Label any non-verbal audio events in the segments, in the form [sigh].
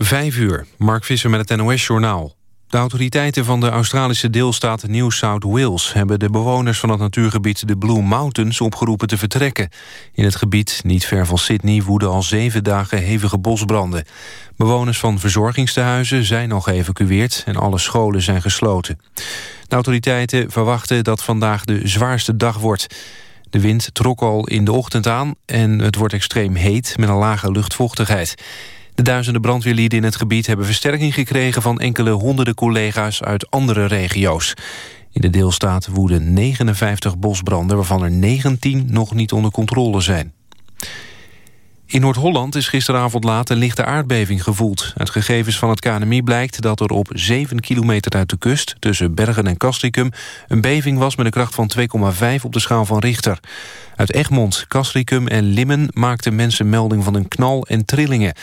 Vijf uur, Mark Visser met het NOS-journaal. De autoriteiten van de Australische deelstaat New South Wales... hebben de bewoners van het natuurgebied de Blue Mountains opgeroepen te vertrekken. In het gebied, niet ver van Sydney, woeden al zeven dagen hevige bosbranden. Bewoners van verzorgingstehuizen zijn al geëvacueerd... en alle scholen zijn gesloten. De autoriteiten verwachten dat vandaag de zwaarste dag wordt... De wind trok al in de ochtend aan en het wordt extreem heet met een lage luchtvochtigheid. De duizenden brandweerlieden in het gebied hebben versterking gekregen... van enkele honderden collega's uit andere regio's. In de deelstaat woeden 59 bosbranden... waarvan er 19 nog niet onder controle zijn. In Noord-Holland is gisteravond laat een lichte aardbeving gevoeld. Uit gegevens van het KNMI blijkt dat er op 7 kilometer uit de kust... tussen Bergen en Castricum een beving was met een kracht van 2,5 op de schaal van Richter. Uit Egmond, Castricum en Limmen maakten mensen melding van een knal en trillingen.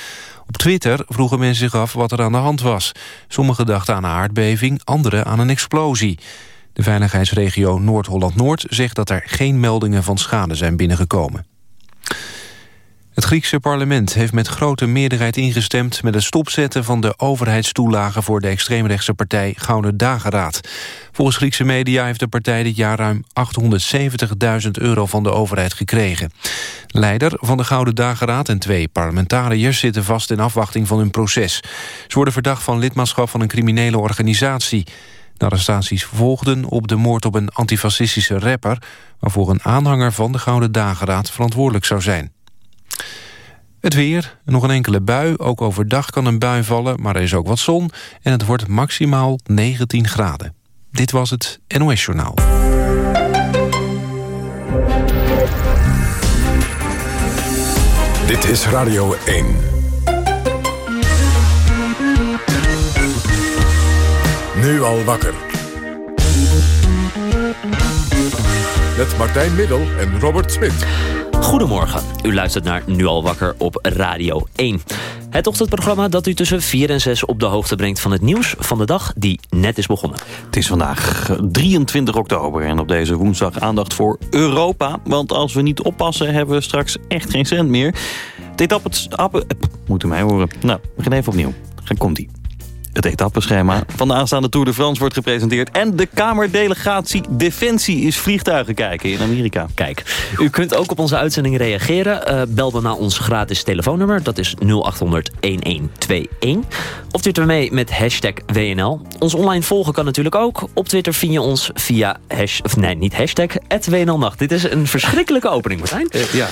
Op Twitter vroegen mensen zich af wat er aan de hand was. Sommigen dachten aan een aardbeving, anderen aan een explosie. De veiligheidsregio Noord-Holland-Noord zegt dat er geen meldingen van schade zijn binnengekomen. Het Griekse parlement heeft met grote meerderheid ingestemd... met het stopzetten van de overheidstoelagen... voor de extreemrechtse partij Gouden Dageraad. Volgens Griekse media heeft de partij dit jaar ruim 870.000 euro van de overheid gekregen. Leider van de Gouden Dageraad en twee parlementariërs... zitten vast in afwachting van hun proces. Ze worden verdacht van lidmaatschap van een criminele organisatie. De arrestaties volgden op de moord op een antifascistische rapper... waarvoor een aanhanger van de Gouden Dageraad verantwoordelijk zou zijn. Het weer, nog een enkele bui. Ook overdag kan een bui vallen, maar er is ook wat zon. En het wordt maximaal 19 graden. Dit was het NOS Journaal. Dit is Radio 1. Nu al wakker. Met Martijn Middel en Robert Smit. Goedemorgen, u luistert naar Nu al wakker op Radio 1. Het ochtendprogramma dat u tussen 4 en 6 op de hoogte brengt van het nieuws van de dag die net is begonnen. Het is vandaag 23 oktober en op deze woensdag aandacht voor Europa. Want als we niet oppassen hebben we straks echt geen cent meer. Dit etappe, appen, moet u mij horen. Nou, we gaan even opnieuw. Gaan komt-ie. Het etappeschema van de aanstaande Tour de France wordt gepresenteerd. En de Kamerdelegatie Defensie is vliegtuigen kijken in Amerika. Kijk, u kunt ook op onze uitzending reageren. Uh, bel dan naar ons gratis telefoonnummer. Dat is 0800 1121. Of twitter mee met hashtag WNL. Ons online volgen kan natuurlijk ook. Op Twitter vind je ons via hash, of nee, niet hashtag, WNLnacht. Dit is een verschrikkelijke opening, Martijn. Uh, ja,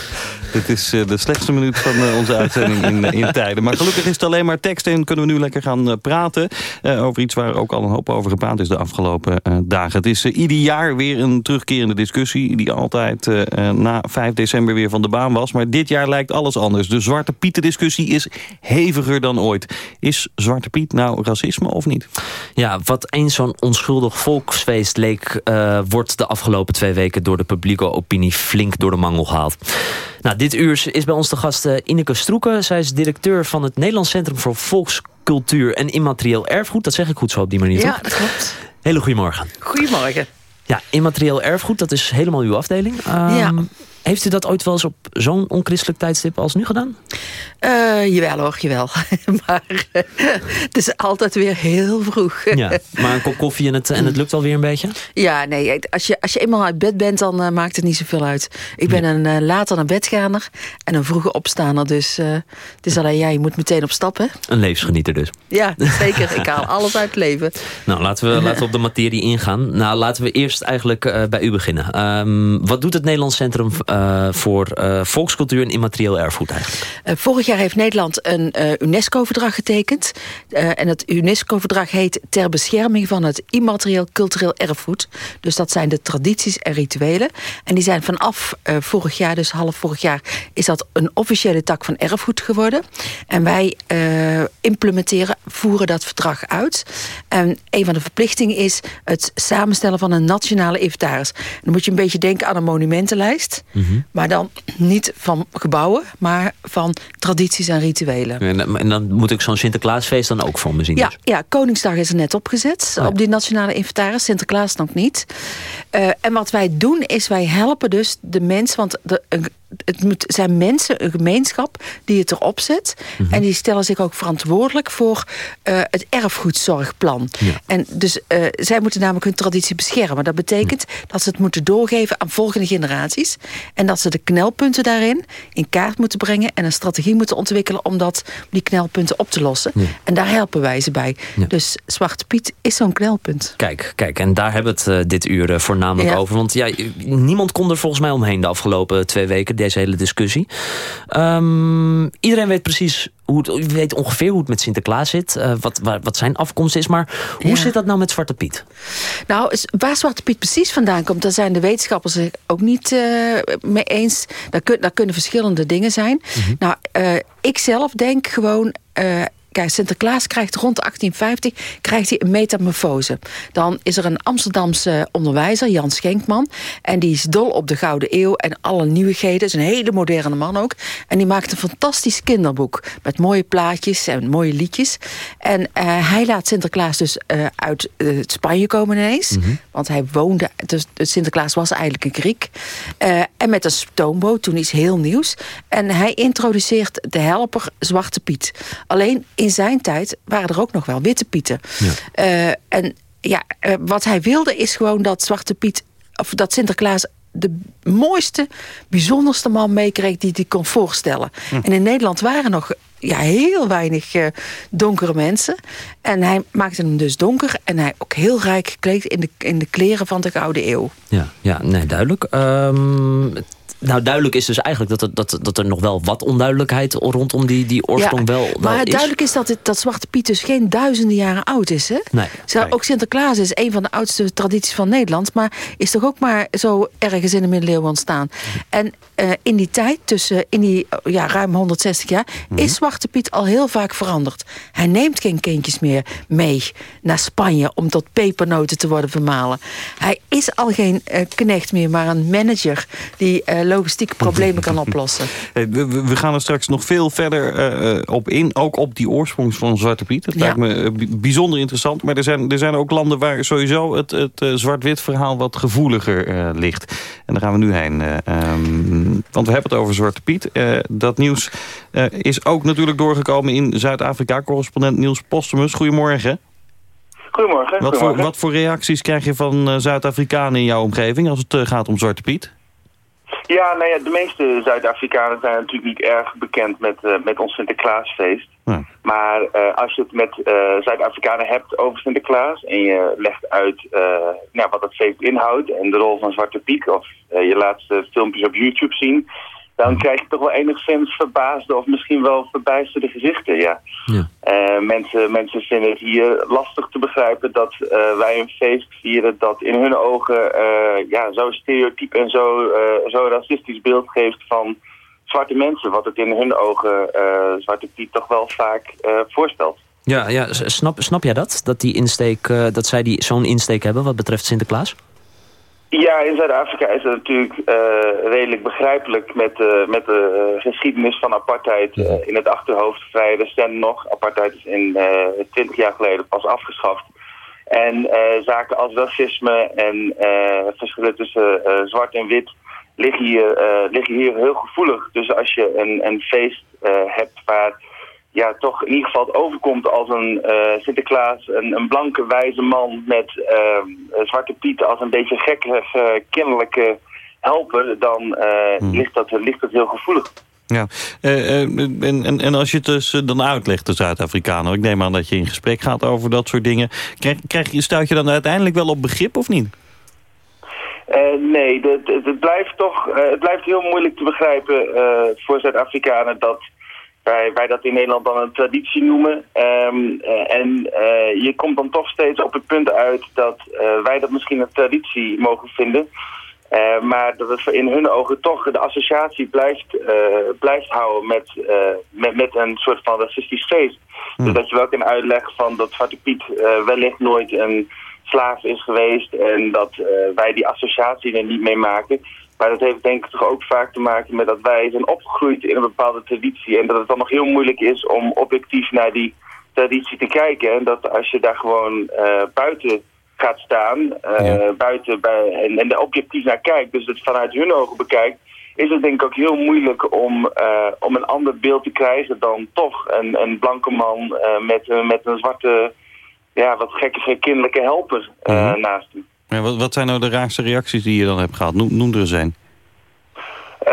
dit is uh, de slechtste minuut van onze uitzending in, in tijden. Maar gelukkig is het alleen maar tekst en kunnen we nu lekker gaan praten uh, over iets waar ook al een hoop over gepraat is de afgelopen uh, dagen. Het is uh, ieder jaar weer een terugkerende discussie... die altijd na 5 december weer van de baan was. Maar dit jaar lijkt alles anders. De Zwarte Pieten discussie is heviger dan ooit. Is Zwarte Piet nou racisme of niet? Ja, wat eens zo'n onschuldig volksfeest leek... wordt de afgelopen twee weken door de publieke opinie flink door de mangel gehaald. Nou, dit uur is bij ons de gast Ineke Stroeken. Zij is directeur van het Nederlands Centrum voor Volkscultuur en Immaterieel Erfgoed. Dat zeg ik goed zo op die manier, Ja, dat klopt. Hele goedemorgen. Goedemorgen. Ja, immaterieel erfgoed, dat is helemaal uw afdeling. Um, ja. Heeft u dat ooit wel eens op zo'n onchristelijk tijdstip als nu gedaan? Uh, jawel hoor, jawel. [laughs] maar uh, het is altijd weer heel vroeg. ja, maar een kop koffie en het, en het lukt alweer een beetje? Ja, nee, als je, als je eenmaal uit bed bent, dan uh, maakt het niet zoveel uit. Ik ben een later naar bedgaander en een vroege opstaander. Dus het is alleen, ja, je moet meteen op stap, hè? Een levensgenieter dus. Ja, zeker. Ik haal [laughs] alles uit het leven. Nou, laten we, [laughs] laten we op de materie ingaan. Nou, laten we eerst eigenlijk bij u beginnen. Um, wat doet het Nederlands Centrum uh, voor uh, volkscultuur en immaterieel erfgoed eigenlijk? Uh, vorig jaar heeft Nederland een UNESCO-verdrag getekend. en het UNESCO-verdrag heet ter bescherming van het immaterieel cultureel erfgoed. Dus dat zijn de tradities en rituelen. En die zijn vanaf vorig jaar, dus half vorig jaar, is dat een officiële tak van erfgoed geworden. En wij implementeren, voeren dat verdrag uit. En een van de verplichtingen is het samenstellen van een nationale inventaris. Dan moet je een beetje denken aan een monumentenlijst. Mm -hmm. Maar dan niet van gebouwen, maar van tradities en rituelen. En, en dan moet ik zo'n Sinterklaasfeest dan ook voor me zien? Ja, dus? ja Koningsdag is er net opgezet oh, ja. op die nationale inventaris. Sinterklaas nog niet. Uh, en wat wij doen is wij helpen dus de mensen... want de, het moet, zijn mensen, een gemeenschap die het erop zet. En die stellen zich ook verantwoordelijk voor uh, het erfgoedzorgplan. En dus uh, zij moeten namelijk hun traditie beschermen. Dat betekent dat ze het moeten doorgeven aan volgende generaties. En dat ze de knelpunten daarin in kaart moeten brengen... en een strategie moeten ontwikkelen om dat, die knelpunten op te lossen. En daar helpen wij ze bij. Dus Zwarte Piet is zo'n knelpunt. Kijk, kijk, en daar hebben we het uh, dit uur voornamelijk over. Want ja, niemand kon er volgens mij omheen de afgelopen twee weken, deze hele discussie. Um, iedereen weet precies hoe het, weet ongeveer hoe het met Sinterklaas zit. Uh, wat, wat zijn afkomst is. Maar hoe zit dat nou met Zwarte Piet? Nou, waar Zwarte Piet precies vandaan komt... daar zijn de wetenschappers het ook niet uh, mee eens. Daar, kun, daar, kunnen verschillende dingen zijn. Mm -hmm. Nou, uh, ik zelf denk gewoon... Kijk, Sinterklaas krijgt rond 1850 krijgt hij een metamorfose. Dan is er een Amsterdamse onderwijzer, Jan Schenkman. En die is dol op de Gouden Eeuw en alle nieuwigheden. Is een hele moderne man ook. En die maakt een fantastisch kinderboek. Met mooie plaatjes en mooie liedjes. En uh, hij laat Sinterklaas dus uh, uit uh, Spanje komen ineens. Mm -hmm. Want hij woonde... Dus Sinterklaas was eigenlijk een Griek. en met een stoomboot, toen iets heel nieuws. En hij introduceert de helper Zwarte Piet. Alleen in zijn tijd waren er ook nog wel witte pieten. Ja. Uh, en ja, uh, wat hij wilde is gewoon dat Zwarte Piet... of dat Sinterklaas de mooiste, bijzonderste man meekreeg... die hij kon voorstellen. Hm. En in Nederland waren nog ja, heel weinig uh, donkere mensen. En hij maakte hem dus donker. En hij ook heel rijk gekleed in de, in de kleren van de Gouden Eeuw. Ja, ja nee, duidelijk. Um, nou, duidelijk is dus eigenlijk dat er, dat, dat er nog wel wat onduidelijkheid rondom die, die oorsprong ja, wel, wel Maar is. duidelijk is dat, het, dat Zwarte Piet dus geen duizenden jaren oud is. Hè? Nee, ook Sinterklaas is een van de oudste tradities van Nederland. Maar is toch ook maar zo ergens in de middeleeuwen ontstaan. En uh, in die tijd, tussen in die ja, ruim 160 jaar... Mm -hmm. is Zwarte Piet al heel vaak veranderd. Hij neemt geen kindjes meer mee naar Spanje... om tot pepernoten te worden vermalen. Hij is al geen uh, knecht meer, maar een manager... die uh, logistieke problemen kan [laughs] oplossen. We, we, gaan er straks nog veel verder uh, op in. Ook op die oorsprong van Zwarte Piet. Dat ja. lijkt me bijzonder interessant. Maar er zijn, er zijn ook landen waar sowieso het, het uh, zwart-wit verhaal wat gevoeliger uh, ligt. En daar gaan we nu heen. Um, want we hebben het over Zwarte Piet. dat nieuws is ook natuurlijk doorgekomen in Zuid-Afrika. Correspondent Niels Postumus. Goedemorgen. Goedemorgen. Wat, Voor, wat voor reacties krijg je van Zuid-Afrikanen in jouw omgeving als het gaat om Zwarte Piet? Ja, nou ja, de meeste Zuid-Afrikanen zijn natuurlijk niet erg bekend met, uh, met ons Sinterklaasfeest. Ja. Maar uh, als je het met uh, Zuid-Afrikanen hebt over Sinterklaas en je legt uit nou, wat het feest inhoudt en de rol van Zwarte Piet of je laat filmpjes op YouTube zien, dan krijg je toch wel enigszins verbaasde of misschien wel verbijsterde gezichten, ja. ja. Uh, mensen, mensen vinden het hier lastig te begrijpen dat uh, wij een feest vieren dat in hun ogen uh, ja, zo stereotyp en zo, zo racistisch beeld geeft van zwarte mensen. Wat het in hun ogen Zwarte Piet toch wel vaak voorstelt. Ja, ja snap, snap jij dat? Dat, die insteek, dat zij die, zo'n insteek hebben wat betreft Sinterklaas? Ja, in Zuid-Afrika is het natuurlijk uh, redelijk begrijpelijk met, uh, met de uh, geschiedenis van apartheid in het achterhoofd vrij recent nog. Apartheid is in twintig jaar geleden pas afgeschaft. En zaken als racisme en verschillen tussen zwart en wit liggen hier, liggen hier heel gevoelig. Dus als je een, een feest hebt waar ja, toch in ieder geval het overkomt als een uh, Sinterklaas, een, een, blanke wijze man met uh, Zwarte Piet als een beetje gekke, kinderlijke helper, dan hmm. ligt, dat, ligt dat heel gevoelig. Ja, en, en, en als je het dus dan uitlegt, de Zuid-Afrikanen, ik neem aan dat je in gesprek gaat over dat soort dingen, krijg, krijg je, stuit je dan uiteindelijk wel op begrip of niet? nee, het, het, blijft toch het blijft heel moeilijk te begrijpen voor Zuid-Afrikanen dat wij, wij dat in Nederland dan een traditie noemen. Um, uh, en uh, je komt dan toch steeds op het punt uit dat uh, wij dat misschien een traditie mogen vinden. maar dat het in hun ogen toch de associatie blijft, blijft houden met, met, met een soort van racistisch feest. Dus dat je wel kan uitleggen van dat Zwarte Piet wellicht nooit een slaaf is geweest en dat wij die associatie er niet mee maken. Maar dat heeft denk ik toch ook vaak te maken met dat wij zijn opgegroeid in een bepaalde traditie. En dat het dan nog heel moeilijk is om objectief naar die traditie te kijken. En dat als je daar gewoon uh, buiten gaat staan, uh, ja. buiten bij, en, en er objectief naar kijkt, dus het vanuit hun ogen bekijkt, is het denk ik ook heel moeilijk om, om een ander beeld te krijgen dan toch een, een blanke man met, met een zwarte, ja, wat gekke kinderlijke helper mhm. naast hem. Ja, wat, wat zijn nou de raarste reacties die je dan hebt gehad? Noem, noem er eens een. Uh,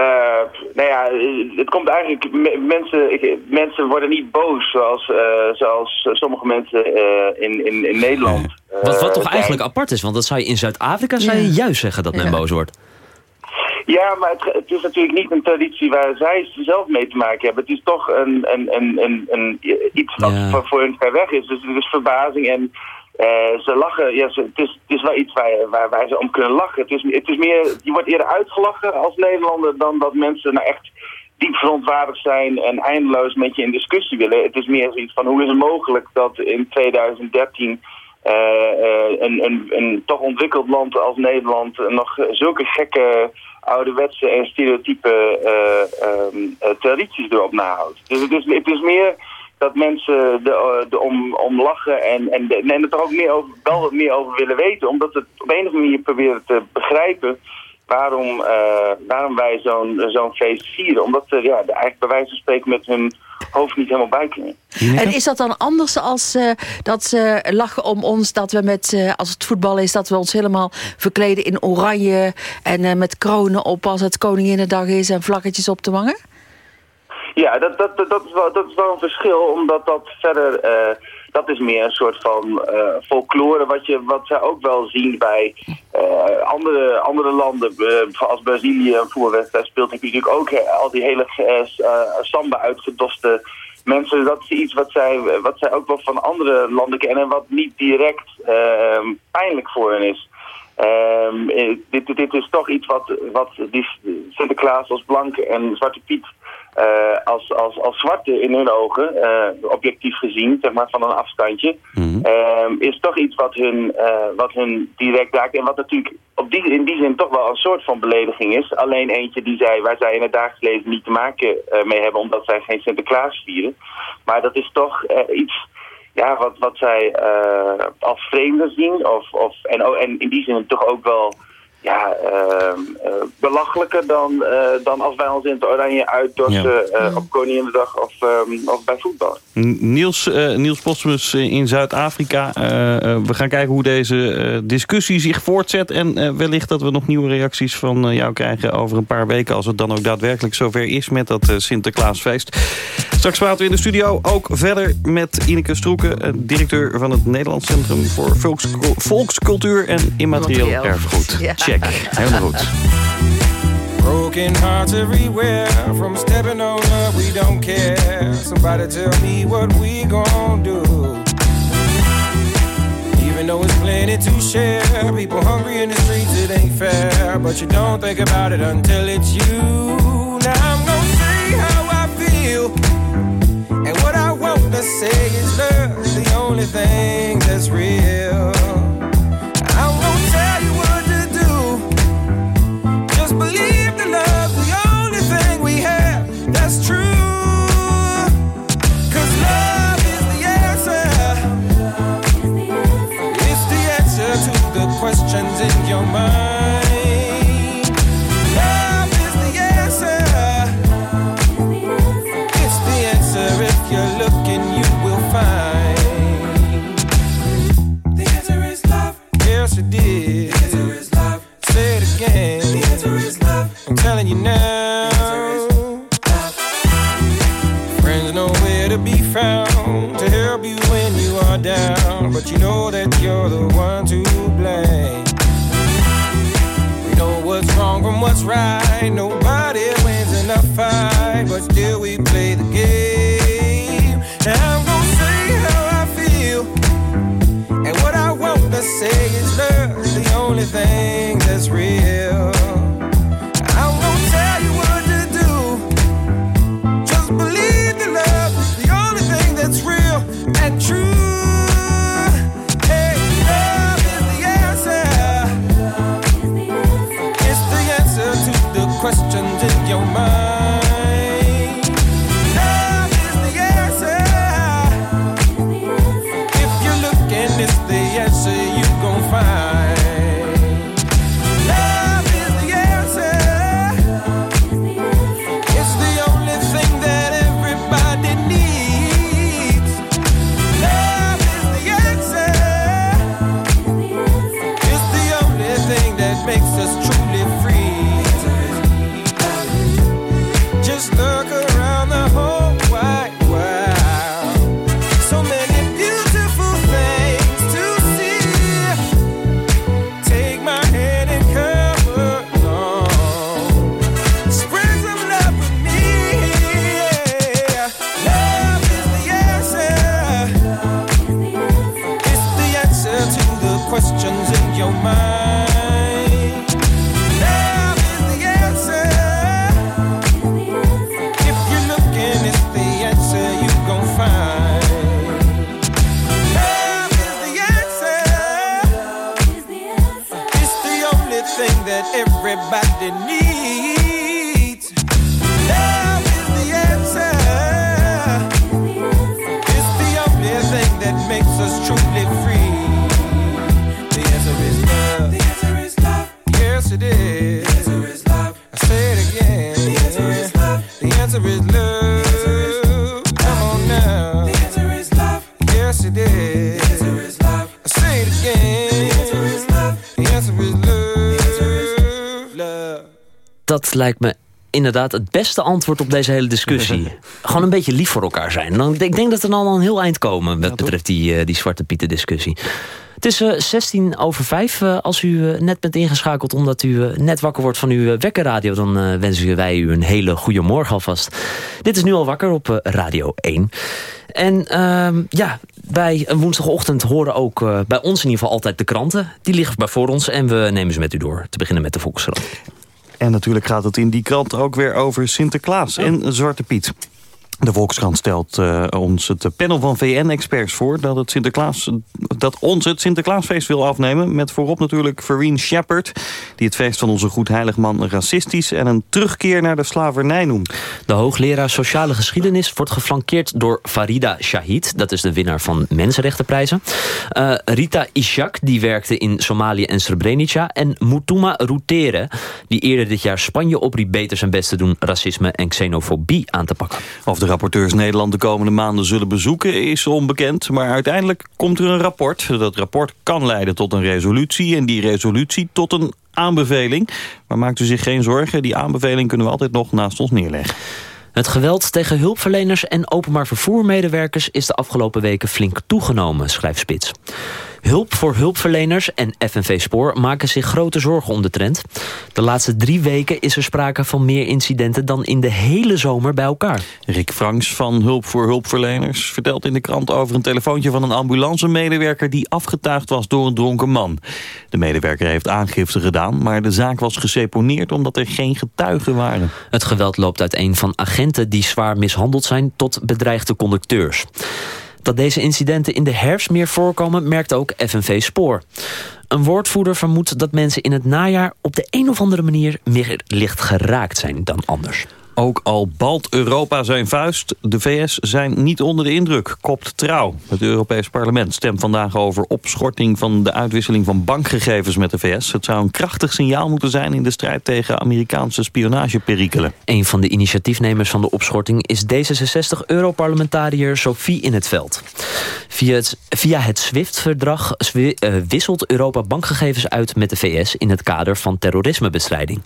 nou ja, het komt eigenlijk... Mensen, mensen worden niet boos zoals, uh, zoals sommige mensen uh, in, in, in Nederland. [laughs] wat, wat toch eigenlijk apart is, want dat zou je in Zuid-Afrika zou je juist zeggen dat men boos wordt. Ja, maar het, het, is natuurlijk niet een traditie waar zij zelf mee te maken hebben. Het is toch een, een, een, een, een iets wat voor hun ver weg is. Dus het is verbazing en ze lachen, ja, ze, het, is, het is wel iets waar, waar ze om kunnen lachen. Het is, het is meer, je wordt eerder uitgelachen als Nederlander dan dat mensen nou echt diep verontwaardigd zijn en eindeloos met je in discussie willen. Het is meer zoiets van hoe is het mogelijk dat in 2013 uh, uh, een, een, een toch ontwikkeld land als Nederland nog zulke gekke ouderwetse en stereotype uh, tradities erop nahoudt. Dus het is meer dat mensen er de om, om lachen en, en, en er ook meer over, wel wat meer over willen weten. Omdat het op een of andere manier proberen te begrijpen waarom, uh, waarom wij zo'n zo'n feest vieren. Omdat ze ja, eigenlijk bij wijze van spreken met hun hoofd niet helemaal bij kunnen. En is dat dan anders als uh, dat ze lachen om ons... dat we met, uh, als het voetbal is, dat we ons helemaal verkleden in oranje... en met kronen op als het Koninginnedag is en vlaggetjes op te wangen? Ja, dat, dat, dat, is wel, dat is wel een verschil, omdat dat verder... Uh, dat is meer een soort van uh, folklore wat, je, wat zij ook wel zien bij uh, andere, andere landen. als Brazilië een voerwedstrijd speelt, natuurlijk ook al die hele samba uitgedoste mensen. Dat is iets wat zij, wat zij ook wel van andere landen kennen... wat niet direct pijnlijk voor hen is. Um, dit, dit is toch iets wat, wat die Sinterklaas als Blanke en Zwarte Piet als, als, als zwarte in hun ogen, uh, objectief gezien, zeg maar van een afstandje, mm is toch iets wat hun, uh, wat hun direct raakt. En wat natuurlijk op die, in die zin toch wel een soort van belediging is. Alleen eentje die zij, waar zij in het dagelijks leven niet te maken mee hebben, omdat zij geen Sinterklaas vieren. Maar dat is toch iets ja, wat, wat zij als vreemde zien. Of, of, en, oh, en in die zin toch ook wel ja, uh, belachelijker dan, uh, dan als wij ons in het oranje uitdorsen ja. uh, op Koninginnedag of, um, of bij voetbal. Niels, Niels Postmus in Zuid-Afrika. we gaan kijken hoe deze discussie zich voortzet. En wellicht dat we nog nieuwe reacties van jou krijgen over een paar weken... als het dan ook daadwerkelijk zover is met dat Sinterklaasfeest. Straks praten we in de studio ook verder met Ineke Stroeken... directeur van het Nederlands Centrum voor Volks Volkscultuur en Immaterieel Erfgoed. Ja. Check. Helemaal goed. Broken hearts everywhere. From stepping on up, we don't care. Somebody tell me what we gon' do. Even though it's plenty to share People hungry in the streets, it ain't fair. But you don't think about it until it's you. Now I'm gonna say how I feel. And what I want to say is love The only thing that's real lijkt me inderdaad het beste antwoord op deze hele discussie. [laughs] Gewoon een beetje lief voor elkaar zijn. Dan, ik denk dat we dan al een heel eind komen... wat betreft die, eh, die Zwarte Pieten discussie. Het is eh 16 over 5 eh, als u eh, net bent ingeschakeld... omdat u eh, net wakker wordt van uw eh, wekkerradio... dan eh, wensen wij u een hele goede morgen alvast. Dit is nu al wakker op eh, Radio 1. En ehm, ja, bij een woensdagochtend horen ook eh, bij ons in ieder geval altijd de kranten. Die liggen bij voor ons en we nemen ze met u door. Te beginnen met de Volkskrant. En natuurlijk gaat het in die krant ook weer over Sinterklaas en Zwarte Piet. De Volkskrant stelt eh, ons het panel van VN-experts voor... Dat, het Sinterklaas, dat ons het Sinterklaasfeest wil afnemen. Met voorop natuurlijk Vereen Shepard... die het feest van onze goedheiligman racistisch... en een terugkeer naar de slavernij noemt. De hoogleraar Sociale Geschiedenis wordt geflankeerd door Farida Shahid. Dat is de winnaar van Mensenrechtenprijzen. Eh, Rita Ishak, die werkte in Somalië en Srebrenica. En Mutuma Rutere, die eerder dit jaar Spanje opriep... beter zijn best te doen racisme en xenofobie aan te pakken. Of de rapporteurs Nederland de komende maanden zullen bezoeken is onbekend. Maar uiteindelijk komt er een rapport. Dat rapport kan leiden tot een resolutie en die resolutie tot een aanbeveling. Maar maakt u zich geen zorgen, die aanbeveling kunnen we altijd nog naast ons neerleggen. Het geweld tegen hulpverleners en openbaar vervoermedewerkers... is de afgelopen weken flink toegenomen, schrijft Spits. Hulp voor hulpverleners en FNV Spoor maken zich grote zorgen om de trend. De laatste drie weken is er sprake van meer incidenten... dan in de hele zomer bij elkaar. Rick Franks van Hulp voor Hulpverleners vertelt in de krant over een telefoontje van een ambulancemedewerker die afgetuigd was door een dronken man. De medewerker heeft aangifte gedaan, maar de zaak was geseponeerd omdat er geen getuigen waren. Het geweld loopt uiteen van agenten die zwaar mishandeld zijn tot bedreigde conducteurs. Dat deze incidenten in de herfst meer voorkomen, merkt ook FNV Spoor. Een woordvoerder vermoedt dat mensen in het najaar op de een of andere manier meer licht geraakt zijn dan anders. Ook al balt Europa zijn vuist, de VS zijn niet onder de indruk, kopt trouw. Het Europees Parlement stemt vandaag over opschorting van de uitwisseling van bankgegevens met de VS. Het zou een krachtig signaal moeten zijn in de strijd tegen Amerikaanse spionageperikelen. Een van de initiatiefnemers van de opschorting is D66-europarlementariër Sophie in het veld. Via het, via het SWIFT-verdrag eh, wisselt Europa bankgegevens uit met de VS in het kader van terrorismebestrijding.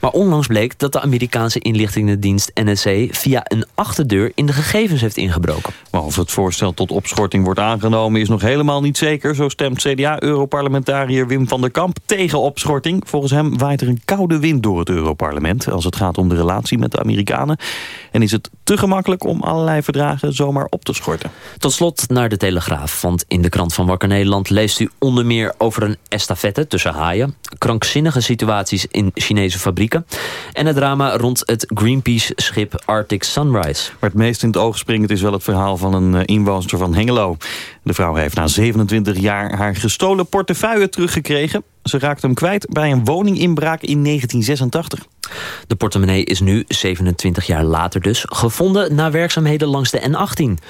Maar onlangs bleek dat de Amerikaanse inlichtingendienst NSA via een achterdeur in de gegevens heeft ingebroken. Maar of het voorstel tot opschorting wordt aangenomen is nog helemaal niet zeker. Zo stemt CDA-europarlementariër Wim van der Kamp tegen opschorting. Volgens hem waait er een koude wind door het Europarlement... als het gaat om de relatie met de Amerikanen. En is het te gemakkelijk om allerlei verdragen zomaar op te schorten. Tot slot naar de Telegraaf, want in de krant van Wakker Nederland leest u onder meer over een estafette tussen haaien, krankzinnige situaties in Chinese fabrieken en het drama rond het Greenpeace-schip Arctic Sunrise. Maar het meest in het oog springend is wel het verhaal van een eh, inwoonster van Hengelo. De vrouw heeft na 27 jaar haar gestolen portefeuille teruggekregen. Ze raakte hem kwijt bij een woninginbraak in 1986. De portemonnee is nu, 27 jaar later dus, gevonden na werkzaamheden langs de N18.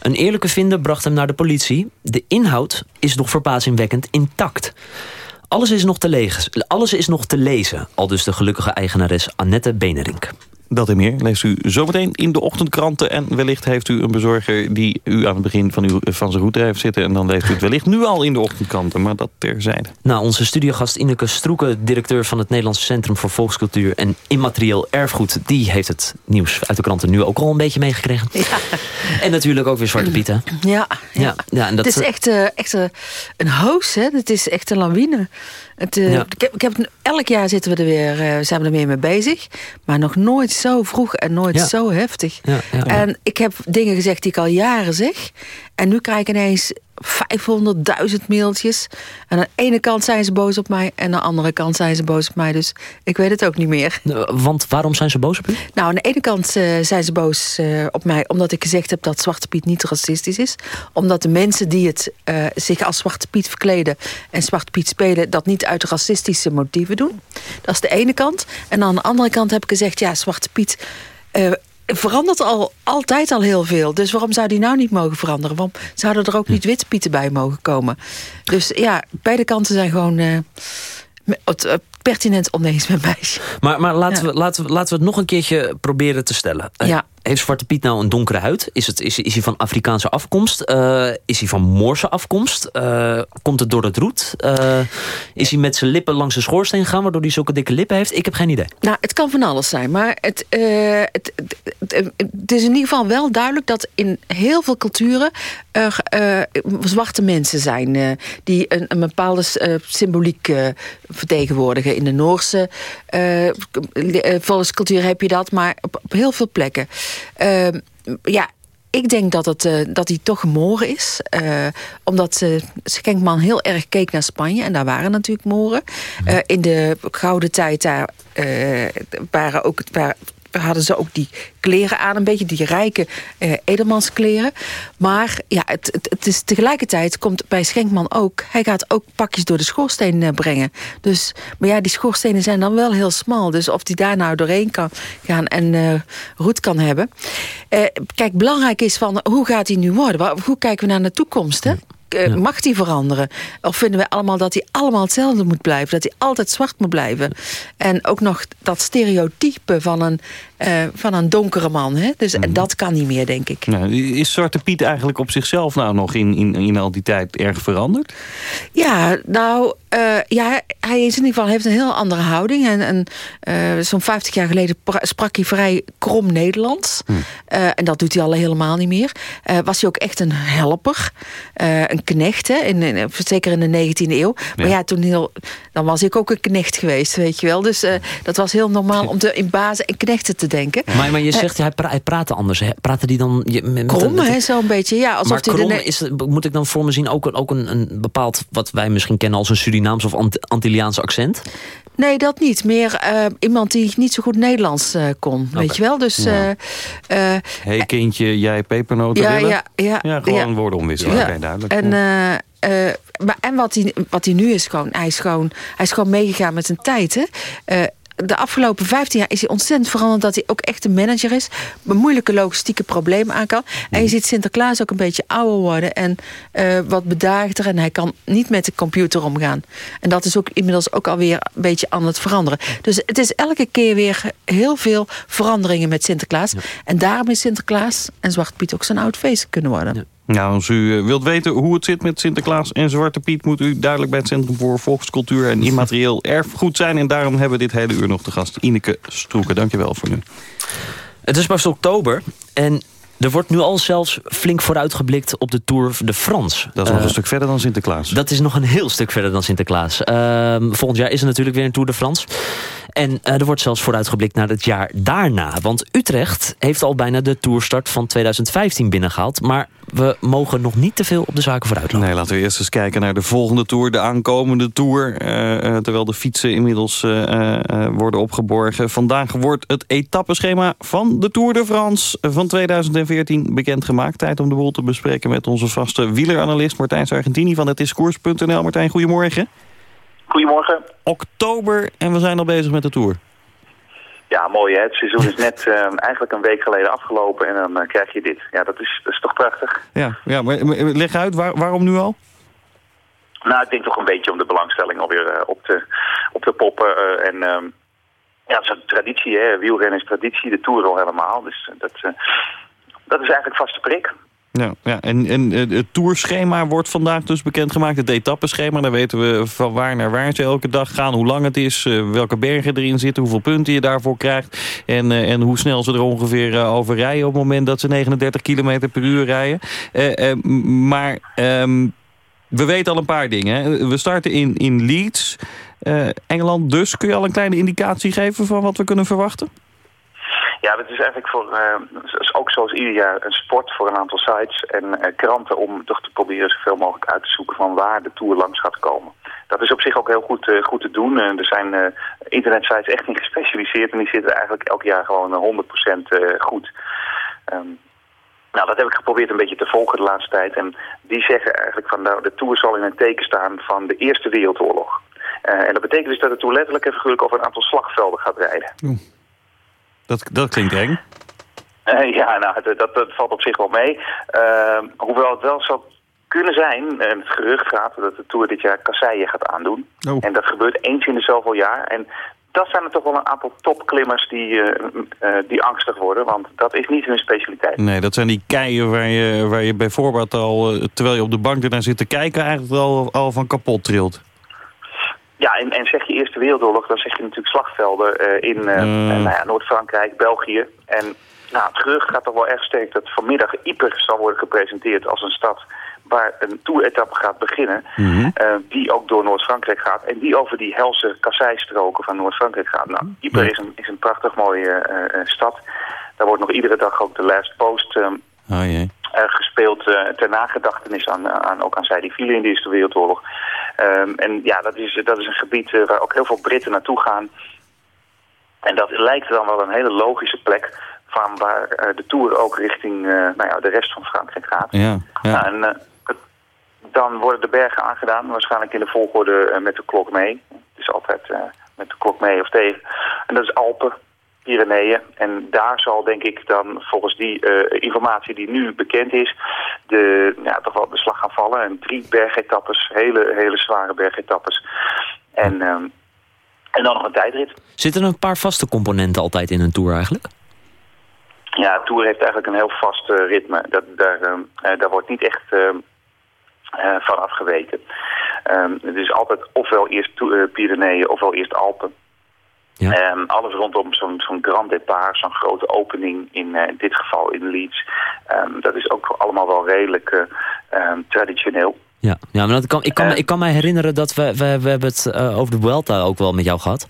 Een eerlijke vinder bracht hem naar de politie. De inhoud is nog verbazingwekkend intact. Alles is nog te lezen, alles is nog te lezen al dus de gelukkige eigenares Annette Benerink. Dat en meer leest u zometeen in de ochtendkranten. En wellicht heeft u een bezorger die u aan het begin van, uw, van zijn route heeft zitten. En dan leest u het wellicht nu al in de ochtendkranten. Maar dat terzijde. Nou, onze studiogast Ineke Stroeken, directeur van het Nederlands Centrum voor Volkscultuur en Immaterieel Erfgoed, die heeft het nieuws uit de kranten nu ook al een beetje meegekregen. En natuurlijk ook weer Zwarte Piet, hè? Ja, ja. Ja, ja, en dat, het is echt, eh, echt eh, een hoos, hè? Het is echt een lawine. Het, eh, Ja. ik heb, ik heb, het- elk jaar zitten we er weer, eh, zijn we er meer mee bezig. Maar nog nooit zo vroeg en nooit Ja. zo heftig. Ja. En ik heb dingen gezegd die ik al jaren zeg. En nu krijg ik ineens 500.000 mailtjes. En aan de ene kant zijn ze boos op mij. En aan de andere kant zijn ze boos op mij. Dus ik weet het ook niet meer. Eh, Want waarom zijn ze boos op u? Nou, aan de ene kant eh, zijn ze boos eh, op mij... omdat ik gezegd heb dat Zwarte Piet niet racistisch is. Omdat de mensen die het, zich als Zwarte Piet verkleden... en Zwarte Piet spelen, dat niet uit racistische motieven doen. Dat is de ene kant. En aan de andere kant heb ik gezegd... ja, Zwarte Piet... verandert al, altijd al heel veel. Dus waarom zou die nou niet mogen veranderen? Waarom zouden er ook niet witte pieten bij mogen komen? Dus ja, beide kanten zijn gewoon... eh, pertinent oneens met mij. Maar, maar laten, Ja. we, laten, we, laten we het nog een keertje proberen te stellen. Eh, Ja. Heeft Zwarte Piet nou een donkere huid? Is, het, is, is hij van Afrikaanse afkomst? Eh, is hij van Moorse afkomst? Eh, komt het door het roet? Eh, is hij met zijn lippen langs de schoorsteen gegaan... waardoor hij zulke dikke lippen heeft? Ik heb geen idee. Nou, het kan van alles zijn. Maar het, het, het, het- is in ieder geval wel duidelijk dat in heel veel culturen zwarte mensen zijn. die een, een bepaalde symboliek vertegenwoordigen. In de Noorse volkscultuur heb je dat, maar op, op heel veel plekken. Eh, ja. Ik denk dat, het, eh, dat hij toch gemoren is. eh, omdat uh, Schenkman heel erg keek naar Spanje. En daar waren natuurlijk moren. Eh, in de gouden tijd daar waren ook, waar, hadden ze ook die kleren aan. Een beetje die rijke eh, edelmanskleren. Maar ja, het, het, het is tegelijkertijd komt bij Schenkman ook... hij gaat ook pakjes door de schoorsteen eh, brengen. Dus, maar ja, die schoorstenen zijn dan wel heel smal. Dus of die daar nou doorheen kan gaan en eh roet kan hebben. Eh, kijk, belangrijk is van hoe gaat hij nu worden? Hoe kijken we naar de toekomst, hè? Eh, Mag die veranderen? Of vinden we allemaal dat hij allemaal hetzelfde moet blijven? Dat hij altijd zwart moet blijven? En ook nog dat stereotype van een, eh, van een donkere man. Hè? Dus, En dat kan niet meer, denk ik. Nou, is Zwarte Piet eigenlijk op zichzelf nou nog in, in, in al die tijd erg veranderd? Ja, nou, eh, ja, hij is in ieder geval heeft een heel andere houding. En, en eh, zo'n 50 jaar geleden pra- sprak hij vrij krom Nederlands. Eh, en dat doet hij al helemaal niet meer. Was hij ook echt een helper, een knecht, hè, in, in- zeker in de 19e eeuw. Maar Ja. ja, toen heel, dan was ik ook een knecht geweest, weet je wel. Dus dat was heel normaal om te, in bazen en knechten te denken. Maar, maar je zegt, hij, pra hij praatte anders. Hè? Praatte die dan... Je, met, met Krom, een- met een- hè, zo'n beetje. Ja, alsof maar hij de krom, ne- is, het- moet ik dan voor me zien ook, een- ook een, een bepaald... wat wij misschien kennen als een Surinaams of Ant Antilliaans accent? Nee, dat niet. Meer eh, iemand die niet zo goed Nederlands eh, kon, weet je wel. Dus Ja. eh, eh, hey, kindje, jij pepernoten ja, willen? ja, ja, Ja, gewoon ja. woorden omwisselen. Ja. Duidelijk. En, eh, eh, maar, en wat hij, wat hij nu is gewoon, hij is gewoon, hij is gewoon meegegaan met zijn tijd. Hè? De afgelopen 15 jaar is hij ontzettend veranderd dat hij ook echt een manager is. Moeilijke logistieke problemen aan kan. En je ziet Sinterklaas ook een beetje ouder worden en eh, wat bedaagder. En hij kan niet met de computer omgaan. En dat is ook inmiddels ook alweer een beetje aan het veranderen. Dus het is elke keer weer heel veel veranderingen met Sinterklaas. En daarom is Sinterklaas en Zwarte Piet ook zo'n oud feest kunnen worden. Ja. Nou, als u eh, wilt weten hoe het zit met Sinterklaas en Zwarte Piet... moet u duidelijk bij het Centrum voor Volkscultuur en Immaterieel Erfgoed zijn. En daarom hebben we dit hele uur nog de gast Ineke Stroeken. Dankjewel voor nu. Het is pas oktober en er wordt nu al zelfs flink vooruitgeblikt op de Tour de France. Dat is nog Eh, een stuk verder dan Sinterklaas. Dat is nog een heel stuk verder dan Sinterklaas. Ehm, volgend jaar is er natuurlijk weer een Tour de France. En eh, er wordt zelfs vooruitgeblikt naar het jaar daarna. Want Utrecht heeft al bijna de tourstart van 2015 binnengehaald. Maar we mogen nog niet te veel op de zaken vooruitlopen. Nee, laten we eerst eens kijken naar de volgende Tour, de aankomende Tour. eh, eh, terwijl de fietsen inmiddels eh, eh, eh, worden opgeborgen. Vandaag wordt het etappeschema van de Tour de France van 2014 bekendgemaakt. Tijd om de boel te bespreken met onze vaste wieleranalist Martijn Sargentini van het Discours.nl. Martijn, goedemorgen. Goedemorgen. Oktober en we zijn al bezig met de Tour. Ja, mooi hè. Het seizoen is net [laughs] eh, eigenlijk een week geleden afgelopen en dan eh, krijg je dit. Ja, dat is, dat is toch prachtig. Ja, ja maar maar leg uit, waar- waarom nu al? Nou, ik denk toch een beetje om de belangstelling alweer eh, op, te, op te poppen. eh, en ehm, ja, het is een traditie hè. Wielrennen is traditie, de Tour al helemaal. Dus dat, eh, dat is eigenlijk vaste prik. Ja, ja. En, en eh, het tourschema wordt vandaag dus bekendgemaakt. Het etappeschema, daar weten we van waar naar waar ze elke dag gaan. Hoe lang het is, eh, welke bergen erin zitten, hoeveel punten je daarvoor krijgt. En, eh, en hoe snel ze er ongeveer over rijden op het moment dat ze 39 km per uur rijden. Maar ehm, we weten al een paar dingen. We starten in, in Leeds, Engeland. Dus kun je al een kleine indicatie geven van wat we kunnen verwachten? Ja, dat is eigenlijk voor, is ook zoals ieder jaar een sport voor een aantal sites en eh, kranten om toch te proberen zoveel mogelijk uit te zoeken van waar de Tour langs gaat komen. Dat is op zich ook heel goed, eh, goed te doen. Er zijn internetsites echt in gespecialiseerd en die zitten eigenlijk elk jaar gewoon eh, 100% eh, goed. Ehm, nou, dat heb ik geprobeerd een beetje te volgen de laatste tijd. En die zeggen eigenlijk van nou, de Tour zal in het teken staan van de Eerste Wereldoorlog. En dat betekent dus dat de Tour letterlijk en figuurlijk over een aantal slagvelden gaat rijden. Dat, dat klinkt eng. Eh, ja, nou, dat, dat, dat valt op zich wel mee. Uh, hoewel het wel zou kunnen zijn, en het gerucht gaat dat de Tour dit jaar kasseien gaat aandoen. Oh. En dat gebeurt eens in de zoveel jaar. En dat zijn er toch wel een aantal topklimmers die, eh, eh, die angstig worden, want dat is niet hun specialiteit. Nee, dat zijn die keien waar je, waar je bijvoorbeeld al, terwijl je op de bank ernaar zit te kijken, eigenlijk al, al van kapot trilt. Ja, en, en zeg je Eerste Wereldoorlog, dan zeg je natuurlijk slagvelden eh, in eh, Mm. nou ja, Noord-Frankrijk, België. En nou, het gerucht gaat toch wel erg sterk dat vanmiddag Ypres zal worden gepresenteerd als een stad waar een toeretappe gaat beginnen. Mhm. eh, die ook door Noord-Frankrijk gaat. En die over die helse kasseistroken van Noord-Frankrijk gaat. Nou, Ypres is een, is een prachtig mooie eh, eh, stad. Daar wordt nog iedere dag ook de Last Post ehm, Oh jee. Eh, gespeeld eh, ter nagedachtenis aan, aan, ook aan zij die vielen in de Eerste Wereldoorlog. Ehm, en ja, dat is, dat is een gebied eh, waar ook heel veel Britten naartoe gaan. En dat lijkt dan wel een hele logische plek van waar de Tour ook richting nou ja, de rest van Frankrijk gaat. Ja, ja. Nou, en, dan worden de bergen aangedaan, waarschijnlijk in de volgorde met de klok mee. Het is altijd met de klok mee of tegen. En dat is Alpen, Pyreneeën. En daar zal denk ik dan volgens die eh, informatie die nu bekend is... De, ja, toch wel de slag gaan vallen. En drie bergetappes, hele, hele zware bergetappes. En, ehm, en dan nog een tijdrit. Zitten er een paar vaste componenten altijd in een tour eigenlijk? Ja, Tour heeft eigenlijk een heel vast eh, ritme. Dat, daar, ehm, eh, daar wordt niet echt eh, van afgeweken. Het is altijd ofwel eerst Pyreneeën ofwel eerst Alpen. Ja. Ehm, alles rondom zo'n grand départ, zo'n grote opening, in, eh, in dit geval in Leeds. Ehm, dat is ook allemaal wel redelijk eh, ehm, traditioneel. Ja, ja maar dat kan, ik, kan, Eh. ik kan mij herinneren dat we, we, we hebben het eh, over de Vuelta ook wel met jou gehad.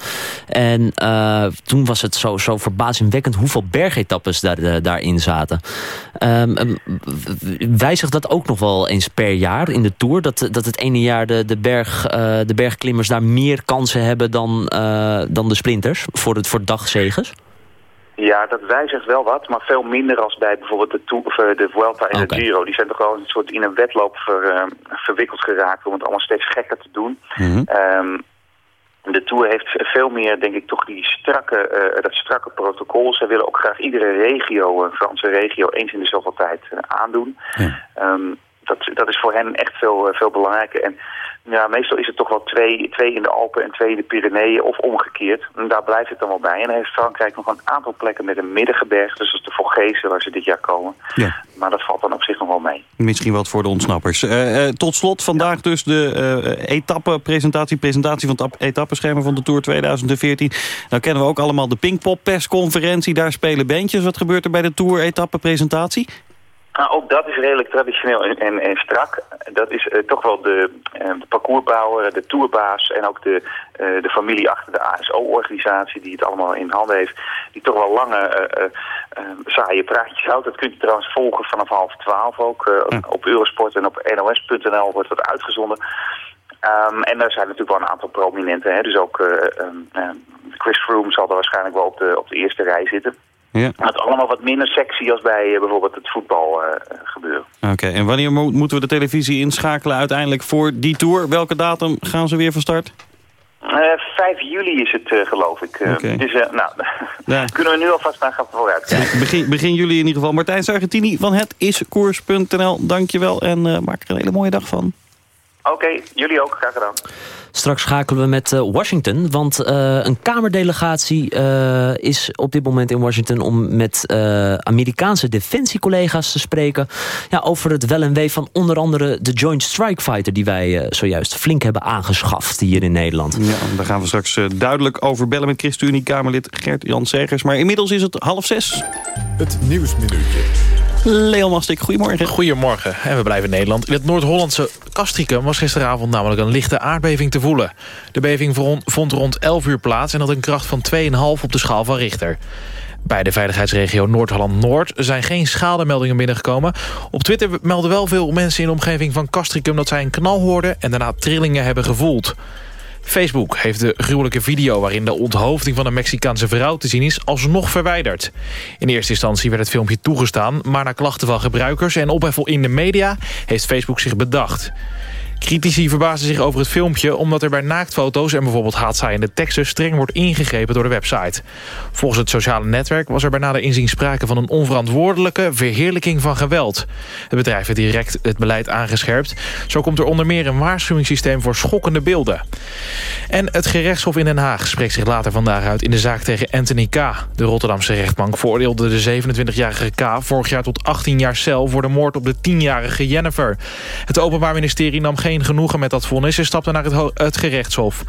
En eh, toen was het zo, zo verbazingwekkend hoeveel bergetappes daar, daarin zaten. Ehm, wijzigt dat ook nog wel eens per jaar in de Tour? Dat, dat het ene jaar de, de, berg, de bergklimmers daar meer kansen hebben dan, dan de sprinters voor, het, voor dagzegers? Ja, dat wijzigt wel wat, maar veel minder als bij bijvoorbeeld de, Tour, of, eh, de Vuelta en de Giro. Die zijn toch wel een soort in een wedloop ver, eh, verwikkeld geraakt om het allemaal steeds gekker te doen. Mhm. Ehm, de Tour heeft veel meer, denk ik, toch die strakke, eh, dat strakke protocol. Ze willen ook graag iedere regio, een Franse regio, eens in de zoveel tijd aandoen. Ja. Ehm, dat, dat is voor hen echt veel, eh, veel belangrijker. En ja, meestal is het toch wel twee, twee in de Alpen en twee in de Pyreneeën of omgekeerd. En daar blijft het dan wel bij. En dan heeft Frankrijk nog een aantal plekken met een middengebergte, dus dat is de Vogezen waar ze dit jaar komen. Ja. Maar dat valt dan op zich nog wel mee. Misschien wat voor de ontsnappers. Eh, eh, tot slot vandaag dus de eh etappe-presentatie. Presentatie van het ap- etappeschema van de Tour 2014. Nou kennen we ook allemaal de Pinkpop persconferentie. Daar spelen bandjes. Wat gebeurt er bij de Tour etappe-presentatie? Nou, ook dat is redelijk traditioneel en, en, en strak. Dat is eh, toch wel de, eh, de parcoursbouwer, de tourbaas en ook de, eh, de familie achter de ASO-organisatie die het allemaal in handen heeft. Die toch wel lange, saaie praatjes houdt. Dat kunt u trouwens volgen vanaf half twaalf ook. eh, Op Eurosport en op nos.nl wordt dat uitgezonden. Ehm, en er zijn natuurlijk wel een aantal prominenten. Hè? Dus ook Chris Froome zal er waarschijnlijk wel op de, op de eerste rij zitten. Ja. Maar het is allemaal wat minder sexy als bij eh, bijvoorbeeld het voetbal eh, gebeuren. Oké, en wanneer mo- moeten we de televisie inschakelen uiteindelijk voor die Tour? Welke datum gaan ze weer van start? Eh 5 juli is het, geloof ik. Oké. Dus nou, [laughs] Ja. kunnen we nu alvast naar gaan vooruit. Begin, begin juli in ieder geval. Martijn Sargentini van het iskoers.nl. Dankjewel en maak er een hele mooie dag van. Oké, jullie ook. Graag gedaan. Straks schakelen we met eh, Washington, want eh, een Kamerdelegatie eh, is op dit moment in Washington om met eh, Amerikaanse defensiecollega's te spreken ja, over het wel en wee van onder andere de Joint Strike Fighter die wij zojuist flink hebben aangeschaft hier in Nederland. Ja, daar gaan we straks duidelijk over bellen met ChristenUnie-Kamerlid Gert-Jan Segers. Maar inmiddels is het half zes. Het Nieuwsminuutje. Leon Mastik, goedemorgen. Goedemorgen. En we blijven in Nederland. In het Noord-Hollandse Castricum was gisteravond namelijk een lichte aardbeving te voelen. De beving vond- rond 11 uur plaats en had een kracht van 2,5 op de schaal van Richter. Bij de veiligheidsregio Noord-Holland-Noord zijn geen schademeldingen binnengekomen. Op Twitter melden wel veel mensen in de omgeving van Castricum... dat zij een knal hoorden en daarna trillingen hebben gevoeld. Facebook heeft de gruwelijke video waarin de onthoofding van een Mexicaanse vrouw te zien is alsnog verwijderd. In eerste instantie werd het filmpje toegestaan, maar na klachten van gebruikers en ophef in de media heeft Facebook zich bedacht. Critici verbazen zich over het filmpje... omdat er bij naaktfoto's en bijvoorbeeld haatzaaiende teksten... streng wordt ingegrepen door de website. Volgens het sociale netwerk was er bij nader inzien sprake... van een onverantwoordelijke verheerlijking van geweld. Het bedrijf heeft direct het beleid aangescherpt. Zo komt er onder meer een waarschuwingssysteem voor schokkende beelden. En het gerechtshof in Den Haag spreekt zich later vandaag uit... in de zaak tegen Anthony K. De Rotterdamse rechtbank veroordeelde de 27-jarige K... vorig jaar tot 18 jaar cel voor de moord op de 10-jarige Jennifer. Het Openbaar Ministerie nam geen genoegen met dat vonnis... en stapte naar het, het gerechtshof.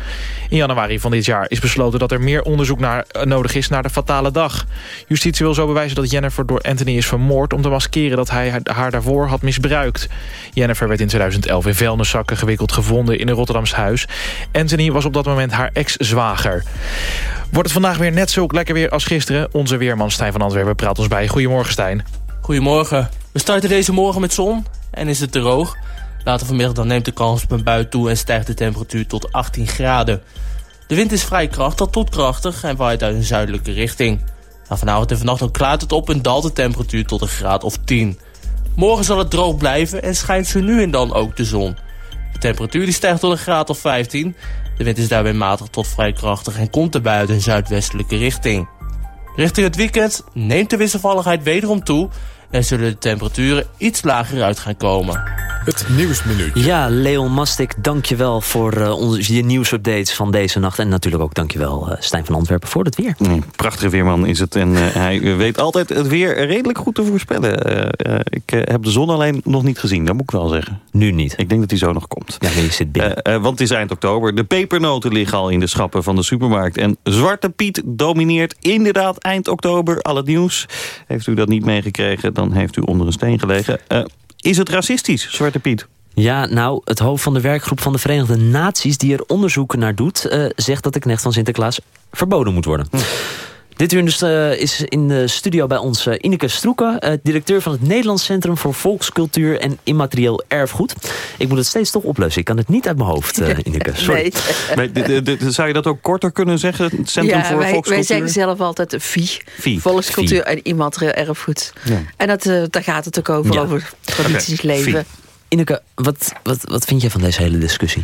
In januari van dit jaar is besloten dat er meer onderzoek naar, eh, nodig is... naar de fatale dag. Justitie wil zo bewijzen dat Jennifer door Anthony is vermoord... om te maskeren dat hij haar- haar daarvoor had misbruikt. Jennifer werd in 2011 in vuilniszakken gewikkeld gevonden in een Rotterdams huis. Anthony was op dat moment haar ex-zwager. Wordt het vandaag weer net zo lekker weer als gisteren? Onze weerman Stijn van Antwerpen praat ons bij. Goedemorgen Stijn. Goedemorgen. We starten deze morgen met zon en is het droog. Vanmiddag dan neemt de kans op een bui toe en stijgt de temperatuur tot 18 graden. De wind is vrij krachtig tot krachtig en waait uit een zuidelijke richting. Nou, vanavond en vannacht klaart het op en daalt de temperatuur tot een graad of 10. Morgen zal het droog blijven en schijnt zo nu en dan ook de zon. De temperatuur stijgt tot een graad of 15. De wind is daarbij matig tot vrij krachtig en komt erbij uit een zuidwestelijke richting. Richting het weekend neemt de wisselvalligheid wederom toe en zullen de temperaturen iets lager uit gaan komen. Het Nieuwsminuut. Ja, Leon Mastik, dankjewel voor eh, onze, je nieuwsupdates van deze nacht. En natuurlijk ook dankjewel uh, Stijn van Antwerpen voor het weer. Nee, prachtige weerman is het. En uh, hij weet altijd het weer redelijk goed te voorspellen. Uh, ik heb de zon alleen nog niet gezien, dat moet ik wel zeggen. Nu niet. Ik denk dat hij zo nog komt. Ja, maar je zit binnen. want het is eind oktober. De pepernoten liggen al in de schappen van de supermarkt. En Zwarte Piet domineert inderdaad eind oktober al het nieuws. Heeft u dat niet meegekregen, dan heeft u onder een steen gelegen. Is het racistisch, Zwarte Piet? Ja, nou, het hoofd van de werkgroep van de Verenigde Naties... die er onderzoek naar doet, uh, zegt dat de knecht van Sinterklaas verboden moet worden. Hm. Dit uur dus, uh, is in de studio bij ons uh, Ineke Stroeken... Uh, directeur van het Nederlands Centrum voor Volkscultuur en Immaterieel Erfgoed. Ik moet het steeds toch oplezen. Ik kan het niet uit mijn hoofd, [laughs] Ineke. Sorry. Nee. zou je dat ook korter kunnen zeggen? Het Centrum ja, voor wij, Volkscultuur? wij zeggen zelf altijd VI. VI. Volkscultuur en Immaterieel Erfgoed. Ja. En dat, daar gaat het ook over, ja. over tradities okay. leven. Ineke, wat, wat, wat vind je van deze hele discussie?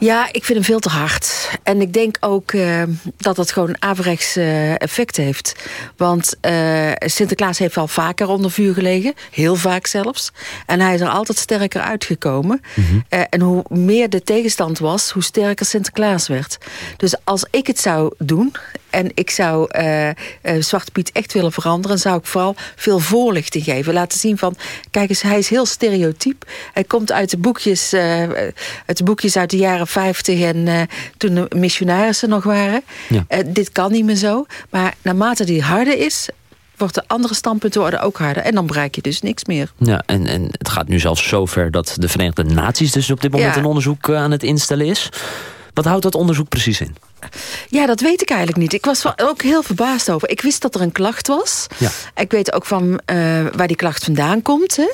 Ja, ik vind hem veel te hard. En ik denk ook uh, dat het gewoon averechts uh, effect heeft. Want uh, Sinterklaas heeft al vaker onder vuur gelegen. Heel vaak zelfs. En hij is er altijd sterker uitgekomen. Mm -hmm. en hoe meer de tegenstand was, hoe sterker Sinterklaas werd. Dus als ik het zou doen... en ik zou Zwarte Piet echt willen veranderen... zou ik vooral veel voorlichting geven. Laten zien van, kijk eens, hij is heel stereotyp. Hij komt uit de boekjes, uit, de boekjes uit de jaren 50 en uh, toen de missionarissen nog waren. Ja. Uh, dit kan niet meer zo. Maar naarmate die harder is, wordt de andere standpunten worden ook harder. En dan bereik je dus niks meer. Ja, en, en het gaat nu zelfs zover dat de Verenigde Naties dus op dit moment ja. een onderzoek uh, aan het instellen is. Wat houdt dat onderzoek precies in? Ja, dat weet ik eigenlijk niet. Ik was ook heel verbaasd over. Ik wist dat er een klacht was. Ja. Ik weet ook van uh, waar die klacht vandaan komt. Hè.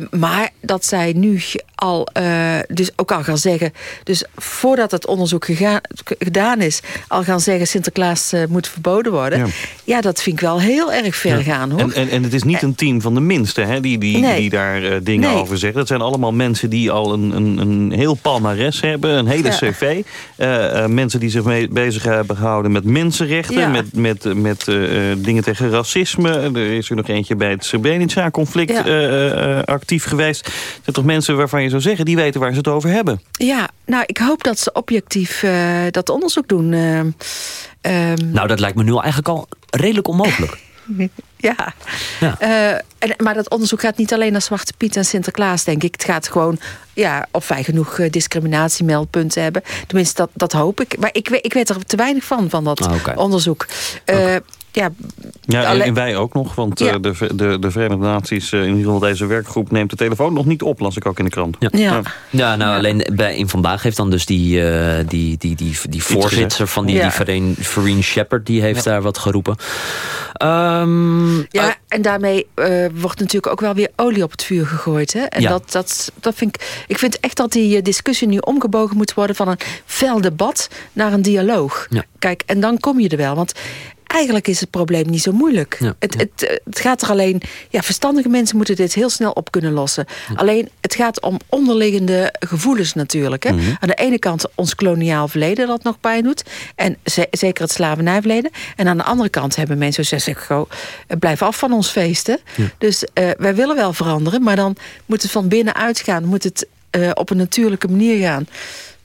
Uh, maar dat zij nu al, uh, dus ook al gaan zeggen... dus voordat het onderzoek gegaan, gedaan is... al gaan zeggen Sinterklaas moet verboden worden. Ja. ja. dat vind ik wel heel erg ver ja. gaan. Hoor. En, en, en het is niet een team van de minste hè, die, die, nee. die daar dingen nee. over zeggen. Dat zijn allemaal mensen die al een, een, een heel palmares hebben. Een hele cv. mensen die zich mee bezig hebben gehouden met mensenrechten... Ja. met, met, met uh, dingen tegen racisme. Er is er nog eentje bij het Srebrenica-conflict ja. uh, actief geweest. Er zijn toch mensen waarvan je zou zeggen... die weten waar ze het over hebben. Ja, nou, ik hoop dat ze objectief dat onderzoek doen. Um... Nou, dat lijkt me nu eigenlijk al redelijk onmogelijk. Ja, ja. Uh, en, maar dat onderzoek gaat niet alleen naar Zwarte Piet en Sinterklaas, denk ik. Het gaat gewoon ja, of wij genoeg uh, discriminatiemeldpunten hebben. Tenminste, dat, dat hoop ik. Maar ik, ik weet er te weinig van, van dat ah, okay. onderzoek. Uh, okay. Ja, ja en, en, wij ook nog, want ja. de, de, de Verenigde Naties, in ieder geval deze werkgroep, neemt de telefoon nog niet op, las ik ook in de krant. Ja, ja. ja nou alleen bij in vandaag heeft dan dus die, uh, die, die, die, die voorzitter van die, die Vereen, Vereen Shepard, die heeft daar wat geroepen. Um, ja, uh, en daarmee uh, wordt natuurlijk ook wel weer olie op het vuur gegooid. Hè? En dat, dat, dat vind ik, ik vind echt dat die discussie nu omgebogen moet worden van een fel debat naar een dialoog. Kijk, en dan kom je er wel, want eigenlijk is het probleem niet zo moeilijk. Ja. Het, het, het gaat er alleen... Ja, verstandige mensen moeten dit heel snel op kunnen lossen. Alleen, het gaat om onderliggende gevoelens natuurlijk. Hè? Aan de ene kant ons koloniaal verleden dat nog pijn doet. En ze- zeker het slavernijverleden. En aan de andere kant hebben mensen zo zeggen... Goh, eh, blijf af van ons feesten. Dus eh, wij willen wel veranderen. Maar dan moet het van binnenuit gaan. Moet het eh, op een natuurlijke manier gaan.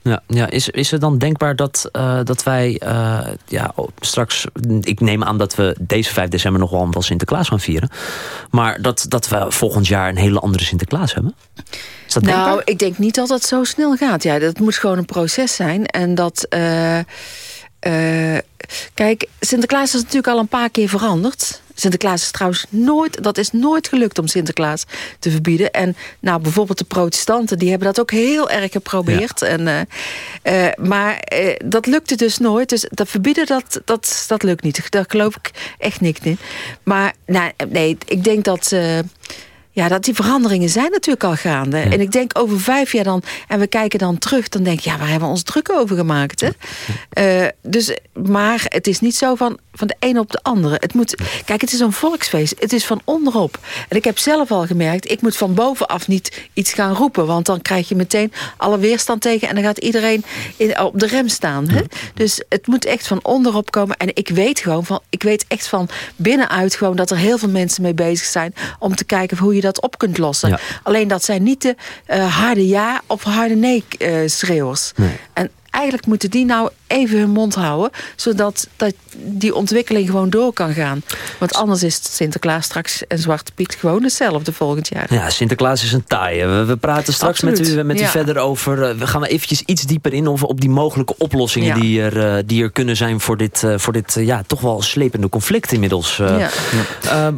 Ja, ja is, is het dan denkbaar dat, eh, dat wij eh, ja, oh, straks... Ik neem aan dat we deze 5 december nog wel, Sinterklaas gaan vieren. Maar dat, dat we volgend jaar een hele andere Sinterklaas hebben? Is dat nou, denkbaar? ik denk niet dat het zo snel gaat. Ja, dat moet gewoon een proces zijn. En dat... eh, kijk, Sinterklaas is natuurlijk al een paar keer veranderd. Sinterklaas is trouwens nooit... Dat is nooit gelukt om Sinterklaas te verbieden. En nou, bijvoorbeeld de protestanten... die hebben dat ook heel erg geprobeerd. En, eh, eh, maar eh, dat lukte dus nooit. Dus dat verbieden, dat, dat, dat lukt niet. Daar geloof ik echt niks in. Maar nou, nee, ik denk dat... ja, dat die veranderingen zijn natuurlijk al gaande. En ik denk over vijf jaar dan... en we kijken dan terug, dan denk ik... ja, waar hebben we ons druk over gemaakt? Hè? Eh, dus, maar het is niet zo van, van de ene op de andere. Het moet, kijk, het is een volksfeest. Het is van onderop. En ik heb zelf al gemerkt... ik moet van bovenaf niet iets gaan roepen... want dan krijg je meteen alle weerstand tegen... en dan gaat iedereen in, op de rem staan. Hè? Dus het moet echt van onderop komen. En ik weet gewoon van... ik weet echt van binnenuit gewoon... dat er heel veel mensen mee bezig zijn... om te kijken hoe je dat op kunt lossen. Ja. Alleen dat zijn niet de eh, harde ja of harde nee eh, schreeuwers. En eigenlijk moeten die nou even hun mond houden... zodat dat die ontwikkeling gewoon door kan gaan. Want anders is Sinterklaas straks en Zwarte Piet gewoon hetzelfde volgend jaar. Ja, Sinterklaas is een taaie. We, we praten straks met u, met u ja. verder over... eh, we gaan we eventjes iets dieper in over, op die mogelijke oplossingen... Ja. Die, er, eh, die er kunnen zijn voor dit, eh, voor dit ja, toch wel slepende conflict inmiddels. Ja.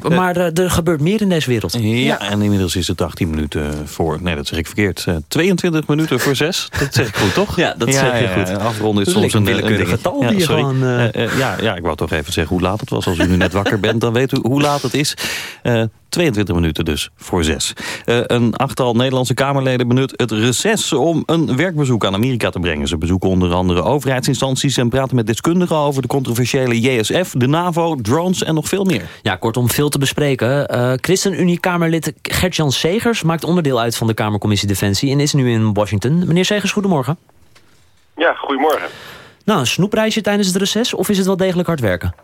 Maar er gebeurt meer in deze wereld. Ja, en inmiddels is het 18 minuten voor... Nee, dat zeg ik verkeerd. Eh, 22 minuten voor 6. Dat zeg ik goed, toch? Ja, dat zeg je goed. Afronden is soms lekker een, willekeurig dingetje. getal die je sorry. gewoon, eh, Eh, eh, ja, ja, ik wou toch even zeggen hoe laat het was. Als u nu net wakker bent, dan weet u hoe laat het is. Eh, 22 minuten dus voor 6. een achttal Nederlandse Kamerleden benut het reces... om een werkbezoek aan Amerika te brengen. Ze bezoeken onder andere overheidsinstanties... en praten met deskundigen over de controversiële JSF, de NAVO, drones en nog veel meer. Ja, kortom, veel te bespreken. Eh ChristenUnie-Kamerlid Gert-Jan Segers maakt onderdeel uit van de Kamercommissie Defensie... en is nu in Washington. Meneer Segers, goedemorgen. Ja, goedemorgen. Nou, een snoepreisje tijdens het reces of is het wel degelijk hard werken?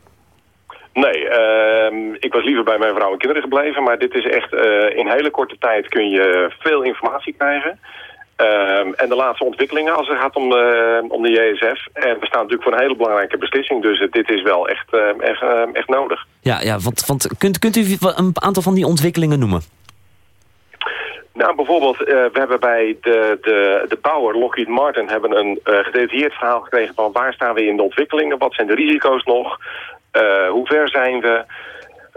Nee, ehm, ik was liever bij mijn vrouw en kinderen gebleven, maar dit is echt, eh, in hele korte tijd kun je veel informatie krijgen. Ehm, en de laatste ontwikkelingen als het gaat om de, om de JSF. En we staan natuurlijk voor een hele belangrijke beslissing, dus eh, dit is wel echt, eh, echt, eh, echt nodig. Ja, ja want, want kunt, kunt u een aantal van die ontwikkelingen noemen? Nou, bijvoorbeeld, eh, we hebben bij de, de, de bouwer Lockheed Martin hebben een eh, gedetailleerd verhaal gekregen van waar staan we in de ontwikkelingen, wat zijn de risico's nog, Eh, hoe ver zijn we,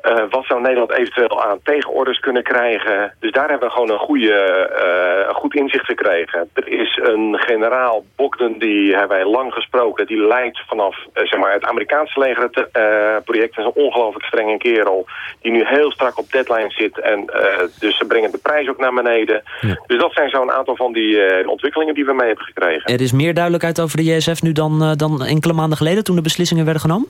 Eh, wat zou Nederland eventueel aan tegenorders kunnen krijgen. Dus daar hebben we gewoon een, goede, eh, een goed inzicht gekregen. Er is een generaal Bogdan, die hebben wij lang gesproken, die leidt vanaf eh, zeg maar, het Amerikaanse leger het project. Dat is een ongelooflijk strenge kerel, die nu heel strak op deadline zit. En dus ze brengen de prijs ook naar beneden. Dus dat zijn zo'n aantal van die ontwikkelingen die we mee hebben gekregen. Er is meer duidelijkheid over de JSF nu dan, dan enkele maanden geleden... toen de beslissingen werden genomen?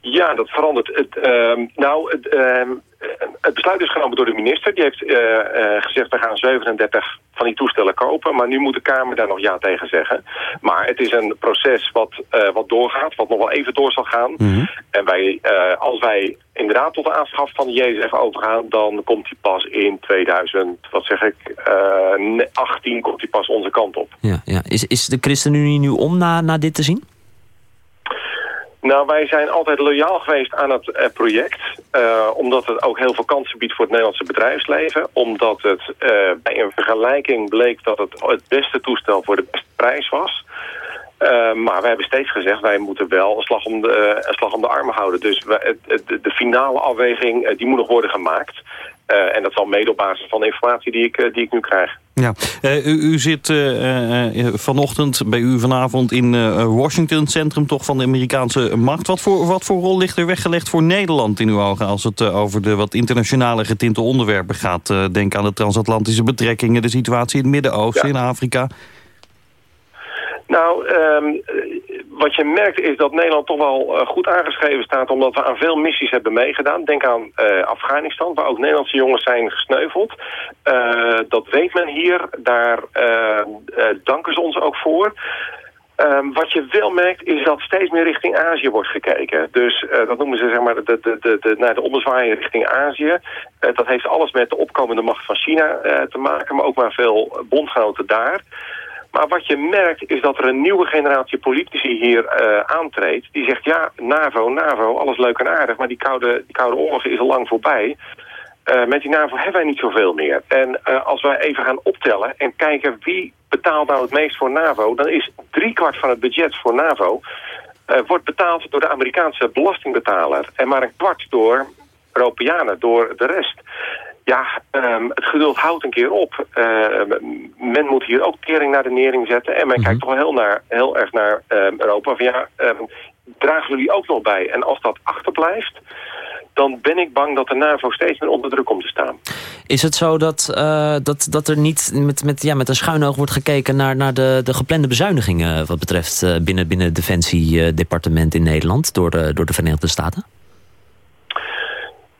Ja, dat verandert. Het, ehm, nou, het, ehm, het besluit is genomen door de minister. Die heeft eh, eh, gezegd, we gaan 37 van die toestellen kopen. Maar nu moet de Kamer daar nog ja tegen zeggen. Maar het is een proces wat, eh, wat doorgaat, wat nog wel even door zal gaan. En wij, als wij inderdaad tot de aanschaf van de JSF overgaan... dan komt die pas in 2000, wat zeg ik, eh, 18 komt die pas onze kant op. Ja, ja. Is, is de ChristenUnie nu om na, na dit te zien? Nou, wij zijn altijd loyaal geweest aan het eh, project. eh, omdat het ook heel veel kansen biedt voor het Nederlandse bedrijfsleven. Omdat het eh, bij een vergelijking bleek dat het het beste toestel voor de beste prijs was. Maar wij hebben steeds gezegd, wij moeten wel een slag om de, een slag om de armen houden. Dus het- de finale afweging, die moet nog worden gemaakt. Eh, en dat zal mede op basis van de informatie die ik, eh, die ik nu krijg. Ja, Eh, u, u zit vanochtend bij u vanavond in Washington, centrum toch van de Amerikaanse macht. Wat voor, wat voor rol ligt er weggelegd voor Nederland in uw ogen als het over de wat internationale getinte onderwerpen gaat? Denk aan de transatlantische betrekkingen, de situatie in het Midden-Oosten, Ja. in Afrika. Nou, ehm, wat je merkt is dat Nederland toch wel eh, goed aangeschreven staat... omdat we aan veel missies hebben meegedaan. Denk aan eh, Afghanistan, waar ook Nederlandse jongens zijn gesneuveld. Eh, dat weet men hier, daar danken ze ons ook voor. Ehm, wat je wel merkt is dat steeds meer richting Azië wordt gekeken. Dus dat noemen ze zeg maar de, de, de, naar de ommezwaai richting Azië. Dat heeft alles met de opkomende macht van China te maken, maar ook maar veel bondgenoten daar. Maar wat je merkt is dat er een nieuwe generatie politici hier eh, aantreedt. Die zegt ja, NAVO, NAVO, alles leuk en aardig. Maar die koude, die koude oorlog is al lang voorbij. Eh, met die NAVO hebben wij niet zoveel meer. En eh, als wij even gaan optellen en kijken wie betaalt nou het meest voor NAVO... dan is driekwart van het budget voor NAVO... wordt betaald door de Amerikaanse belastingbetaler. En maar een kwart door Europeanen, door de rest. Ja, ehm, het geduld houdt een keer op. Eh, men moet hier ook kering naar de nering zetten. En men kijkt toch wel heel, naar, heel erg naar ehm, Europa. Van ja, ehm, dragen jullie ook nog bij? En als dat achterblijft, dan ben ik bang dat de NAVO steeds meer onder druk komt te staan. Is het zo dat, eh, dat, dat er niet met, met, ja, met een schuin oog wordt gekeken... naar, naar de, de geplande bezuinigingen wat betreft eh, binnen, binnen het Defensiedepartement in Nederland... Door de, door de Verenigde Staten?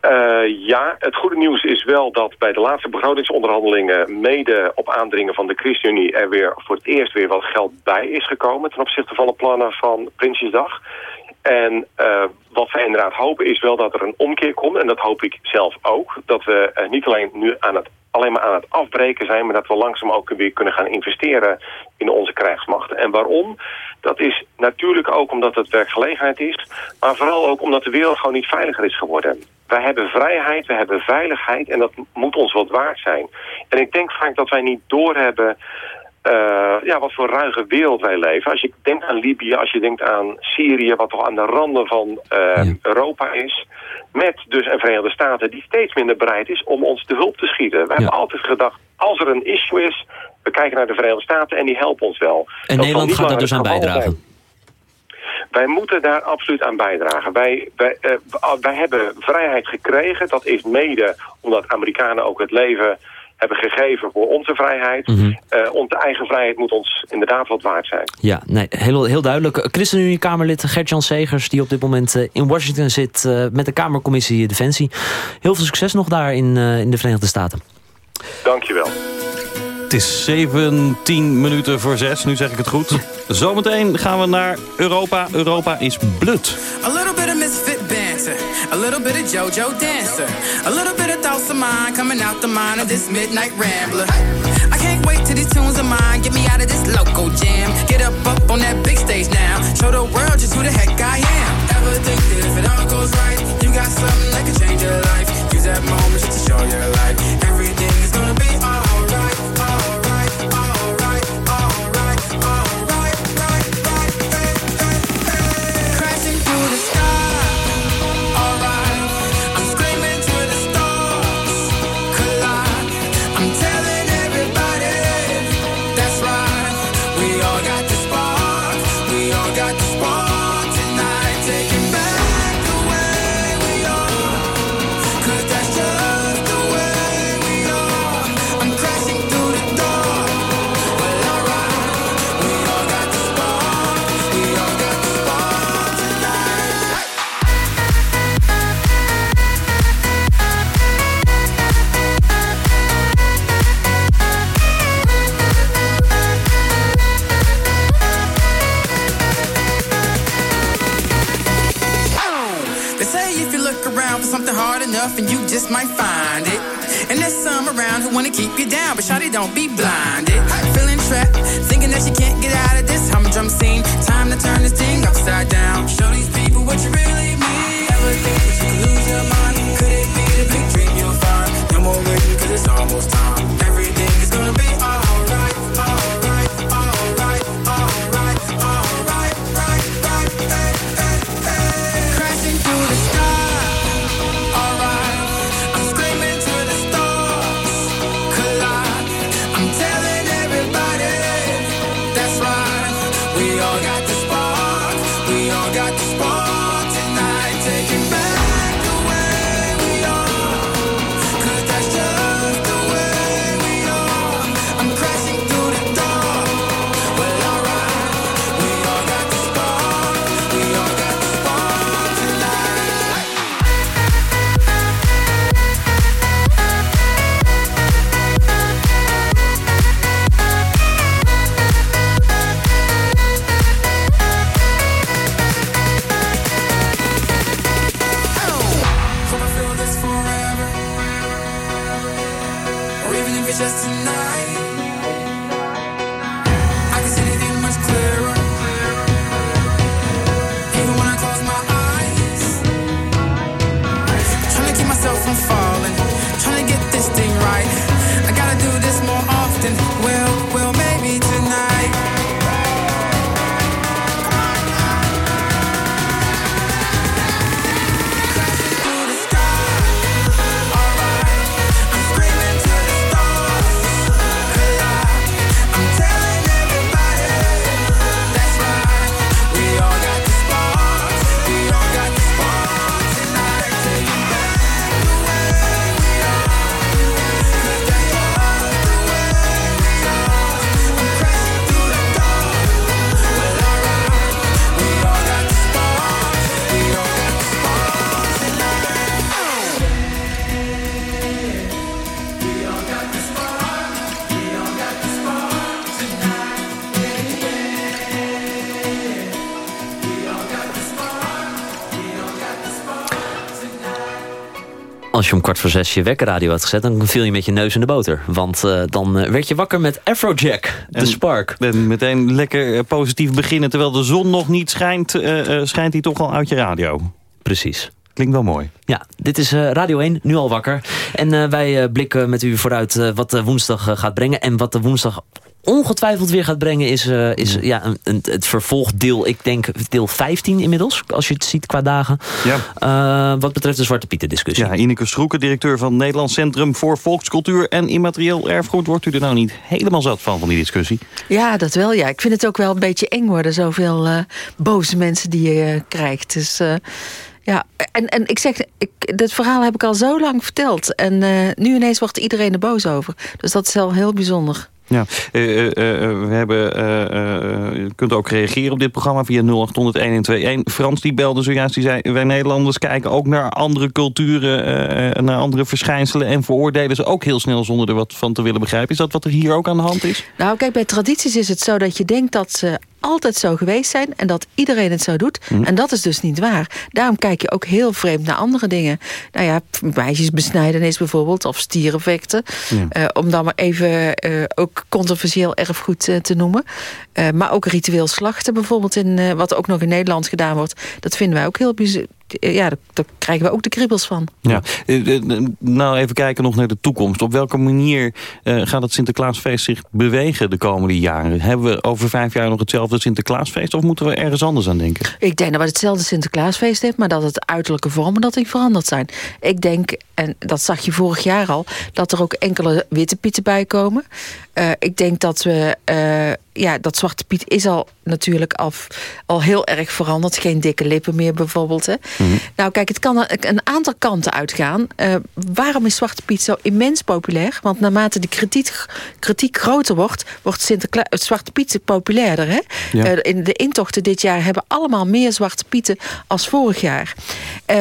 Uh, ja, het goede nieuws is wel dat bij de laatste begrotingsonderhandelingen... mede op aandringen van de ChristenUnie er weer voor het eerst weer wat geld bij is gekomen... ten opzichte van de plannen van Prinsjesdag. En uh, wat wij inderdaad hopen is wel dat er een omkeer komt. En dat hoop ik zelf ook. Dat we uh, niet alleen nu aan het, alleen maar aan het afbreken zijn... maar dat we langzaam ook weer kunnen gaan investeren in onze krijgsmachten. En waarom? Dat is natuurlijk ook omdat het werkgelegenheid is... maar vooral ook omdat de wereld gewoon niet veiliger is geworden. Wij hebben vrijheid, we hebben veiligheid en dat moet ons wat waard zijn. En ik denk vaak dat wij niet doorhebben uh, ja, wat voor ruige wereld wij leven. Als je denkt aan Libië, als je denkt aan Syrië... wat toch aan de randen van uh, ja. Europa is... met dus een Verenigde Staten die steeds minder bereid is... om ons te hulp te schieten. We ja. hebben altijd gedacht, als er een issue is... we kijken naar de Verenigde Staten en die helpen ons wel. En dat Nederland gaat er dus aan bijdragen? Zijn. Wij moeten daar absoluut aan bijdragen. Wij, wij, uh, wij hebben vrijheid gekregen. Dat is mede omdat Amerikanen ook het leven hebben gegeven voor onze vrijheid. Mm -hmm. uh, onze eigen vrijheid moet ons inderdaad wat waard zijn. Ja, nee, heel, heel duidelijk. ChristenUnie-Kamerlid Gert-Jan Segers... die op dit moment uh, in Washington zit uh, met de Kamercommissie Defensie. Heel veel succes nog daar in, in de Verenigde Staten. Dankjewel. Het is 17 minuten voor 6, nu zeg ik het goed. Zometeen gaan we naar Europa. Europa is blut. A little bit of misfit banter. A little bit of JoJo dancer. A little bit of thoughts of mine coming out the mind of this midnight rambler. I can't wait till these tunes of mine get me out of this local jam. Get up up on that big stage now. Show the world just who the heck I am. Ever think that if it all goes right, you got something that could change your life. Use that moment just to show your life. Just might find it. And there's some around who wanna keep you down, but shawty don't be blinded. Feeling trapped, thinking that you can't get out of this humdrum scene. Time to turn this thing upside down. Show these people what you really mean. Ever think that you could lose your mind? Could it be the big dream you'll find? No more waiting, cause it's almost time. Als je om kwart voor zes je wekkerradio had gezet... dan viel je met je neus in de boter. Want eh, dan eh, werd je wakker met Afrojack, de Spark. En meteen lekker eh, positief beginnen. Terwijl de zon nog niet schijnt, schijnt hij toch al uit je radio. Precies. Klinkt wel mooi. Ja, dit is Radio 1, nu al wakker. En wij blikken met u vooruit wat de woensdag gaat brengen. En wat de woensdag ongetwijfeld weer gaat brengen is, eh, is ja, een, een- het vervolgdeel. Ik denk deel 15 inmiddels, als je het ziet qua dagen. Ja. Eh, wat betreft de Zwarte Pieten discussie. Ja, Ineke Stroeken, directeur van het Nederlands Centrum voor Volkscultuur en Immaterieel Erfgoed. Wordt u er nou niet helemaal zat van, van die discussie? Ja, dat wel. Ja. Ik vind het ook wel een beetje eng worden. Zoveel eh, boze mensen die je krijgt. Dus eh, ja, en, en ik zeg, ik, dit verhaal heb ik al zo lang verteld. En eh, nu ineens wordt iedereen er boos over. Dus dat is wel heel bijzonder. Ja, eh, we hebben, kunt ook reageren op dit programma via 0800 Frans die belde zojuist, die zei... wij Nederlanders kijken ook naar andere culturen, naar andere verschijnselen... en veroordelen ze ook heel snel zonder er wat van te willen begrijpen. Is dat wat er hier ook aan de hand is? Nou, kijk, bij tradities is het zo dat je denkt dat ze altijd zo geweest zijn... en dat iedereen het zo doet. Mhm. En dat is dus niet waar. Daarom kijk je ook heel vreemd naar andere dingen. Nou ja, meisjesbesnijdenis bijvoorbeeld, of stierenvechten. Ja. Eh, om dan maar even eh, ook controversieel erfgoed eh, te noemen. Maar ook ritueel slachten bijvoorbeeld, in, wat ook nog in Nederland gedaan wordt. Dat vinden wij ook heel bijzonder. Ja, daar, krijgen we ook de kriebels van. Ja. Eh, eh, nou, even kijken nog naar de toekomst. Op welke manier eh, gaat het Sinterklaasfeest zich bewegen de komende jaren? Hebben we over vijf jaar nog hetzelfde Sinterklaasfeest... of moeten we ergens anders aan denken? Ik denk dat we hetzelfde Sinterklaasfeest hebben... maar dat het uiterlijke vormen dat die veranderd zijn. Ik denk, en dat zag je vorig jaar al... dat er ook enkele witte pieten bij komen. Eh, ik denk dat we... eh, ja, dat Zwarte Piet is al natuurlijk al, al heel erg veranderd. Geen dikke lippen meer bijvoorbeeld. Hè? Nou kijk, het kan een aantal kanten uitgaan. Eh, waarom is Zwarte Piet zo immens populair? Want naarmate de kritiek, kritiek groter wordt... wordt Sinterkla het Zwarte Piet populairder. Hè? Ja. In de intochten dit jaar hebben allemaal meer Zwarte Pieten als vorig jaar.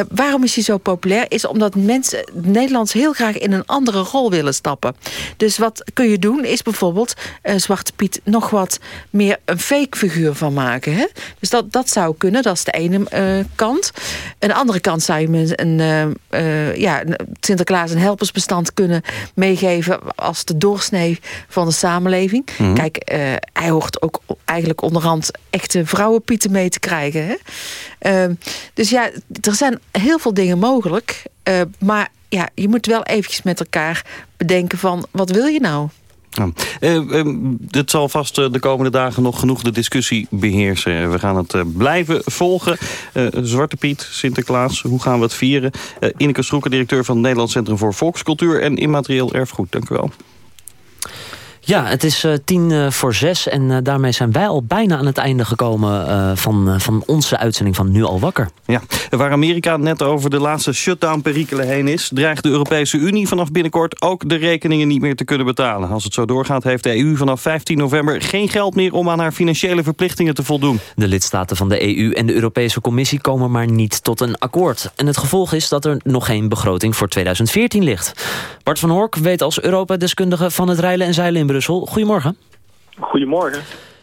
Waarom is hij zo populair? Is omdat mensen Nederlands heel graag in een andere rol willen stappen. Dus wat kun je doen is bijvoorbeeld eh, Zwarte Piet nog wat meer een fake figuur van maken. Hè? Dus dat, dat zou kunnen, dat is de ene eh, kant. De andere kant zou je een, eh, ja, een Sinterklaas een helpersbestand kunnen meegeven als de doorsnee van de samenleving. Mhm. Kijk, hij hoort ook eigenlijk onderhand echte vrouwenpieten mee te krijgen. Hè? Ehm, dus ja, er zijn heel veel dingen mogelijk. Maar ja, je moet wel eventjes met elkaar bedenken van, wat wil je nou? Ja. Eh, eh, het zal vast eh, de komende dagen nog genoeg de discussie beheersen. We gaan het eh, blijven volgen. Eh, Zwarte Piet, Sinterklaas, hoe gaan we het vieren? Eh, Ineke Stroeken, directeur van het Nederlands Centrum voor Volkscultuur en Immaterieel Erfgoed. Dank u wel. Ja, het is eh, tien eh, voor zes en eh, daarmee zijn wij al bijna aan het einde gekomen van, van onze uitzending van Nu al wakker. Ja, waar Amerika net over de laatste shutdown-perikelen heen is... dreigt de Europese Unie vanaf binnenkort ook de rekeningen niet meer te kunnen betalen. Als het zo doorgaat heeft de EU vanaf 15 november geen geld meer... om aan haar financiële verplichtingen te voldoen. De lidstaten van de EU en de Europese Commissie komen maar niet tot een akkoord. En het gevolg is dat er nog geen begroting voor 2014 ligt. Bart van Hork weet als Europa-deskundige van het rijlen en zeilen in Brussel. Goedemorgen. Goedemorgen.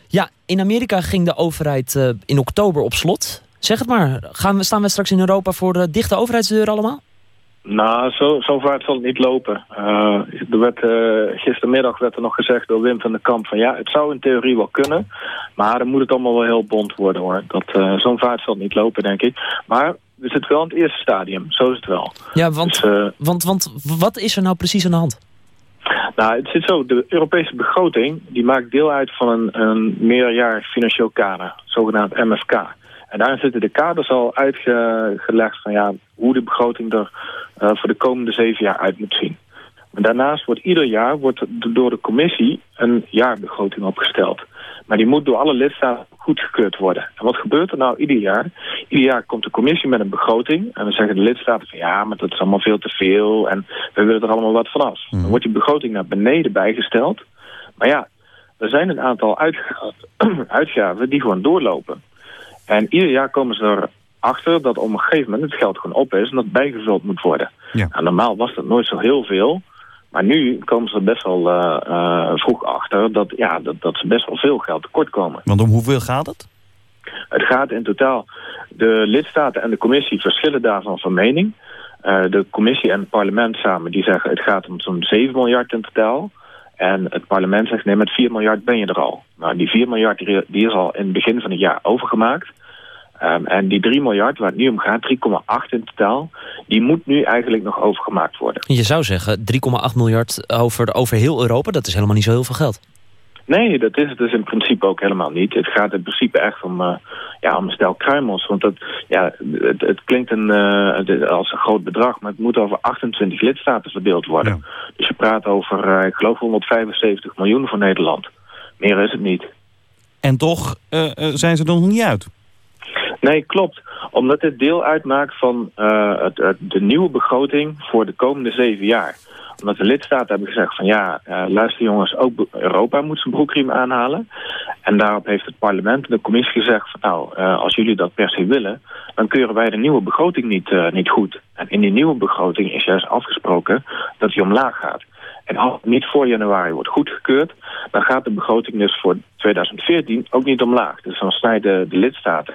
Ja, in Amerika ging de overheid eh, in oktober op slot. Zeg het maar, gaan we, staan we straks in Europa voor de dichte overheidsdeuren allemaal? Nou, zo, zo vaart zal het niet lopen. Uh, er werd, uh, gistermiddag werd er nog gezegd door Wim van den Kamp van ja, het zou in theorie wel kunnen. Maar dan moet het allemaal wel heel bond worden hoor. Dat, uh, Zo'n vaart zal het niet lopen, denk ik. Maar we zitten wel in het eerste stadium, zo is het wel. Ja, want, dus, want, want wat is er nou precies aan de hand? Nou, het zit zo, de Europese begroting die maakt deel uit van een, een meerjarig financieel kader, zogenaamd MFK. En daarin zitten de kaders al uitgelegd van ja, hoe de begroting er uh, voor de komende zeven jaar uit moet zien. Daarnaast wordt ieder jaar wordt door de commissie een jaarbegroting opgesteld. Maar die moet door alle lidstaten goedgekeurd worden. En wat gebeurt er nou ieder jaar? Ieder jaar komt de commissie met een begroting. En dan zeggen de lidstaten van ja, maar dat is allemaal veel te veel. En we willen er allemaal wat vanaf. Mm. Dan wordt die begroting naar beneden bijgesteld. Maar ja, er zijn een aantal [clears throat] uitgaven die gewoon doorlopen. En ieder jaar komen ze erachter dat op een gegeven moment het geld gewoon op is en dat bijgevuld moet worden. Ja. Nou, normaal was dat nooit zo heel veel. Maar nu komen ze best wel uh, uh, vroeg achter dat, ja, dat, dat ze best wel veel geld tekort komen. Want om hoeveel gaat het? Het gaat in totaal... De lidstaten en de commissie verschillen daarvan van mening. Uh, de commissie en het parlement samen die zeggen het gaat om zo'n 7 miljard in totaal. En het parlement zegt nee, met 4 miljard ben je er al. Nou, die 4 miljard die is al in het begin van het jaar overgemaakt. Um, en die 3 miljard waar het nu om gaat, 3,8 in totaal, die moet nu eigenlijk nog overgemaakt worden. Je zou zeggen 3,8 miljard over, over heel Europa, dat is helemaal niet zo heel veel geld. Nee, dat is het dus in principe ook helemaal niet. Het gaat in principe echt om, uh, ja, om een stel kruimels. Want dat, ja, het, het klinkt een, uh, als een groot bedrag, maar het moet over 28 lidstaten verdeeld worden. Ja. Dus je praat over, uh, ik geloof, 175 miljoen voor Nederland. Meer is het niet. En toch zijn ze er nog niet uit? Nee, klopt. Omdat dit deel uitmaakt van uh, het, de nieuwe begroting voor de komende zeven jaar. Omdat de lidstaten hebben gezegd van ja, uh, luister jongens, ook Europa moet zijn broekriem aanhalen. En daarop heeft het parlement en de commissie gezegd van nou, uh, als jullie dat per se willen, dan keuren wij de nieuwe begroting niet, niet goed. En in die nieuwe begroting is juist afgesproken dat die omlaag gaat. En als het niet voor januari wordt goedgekeurd, dan gaat de begroting dus voor 2014 ook niet omlaag. Dus dan snijden de lidstaten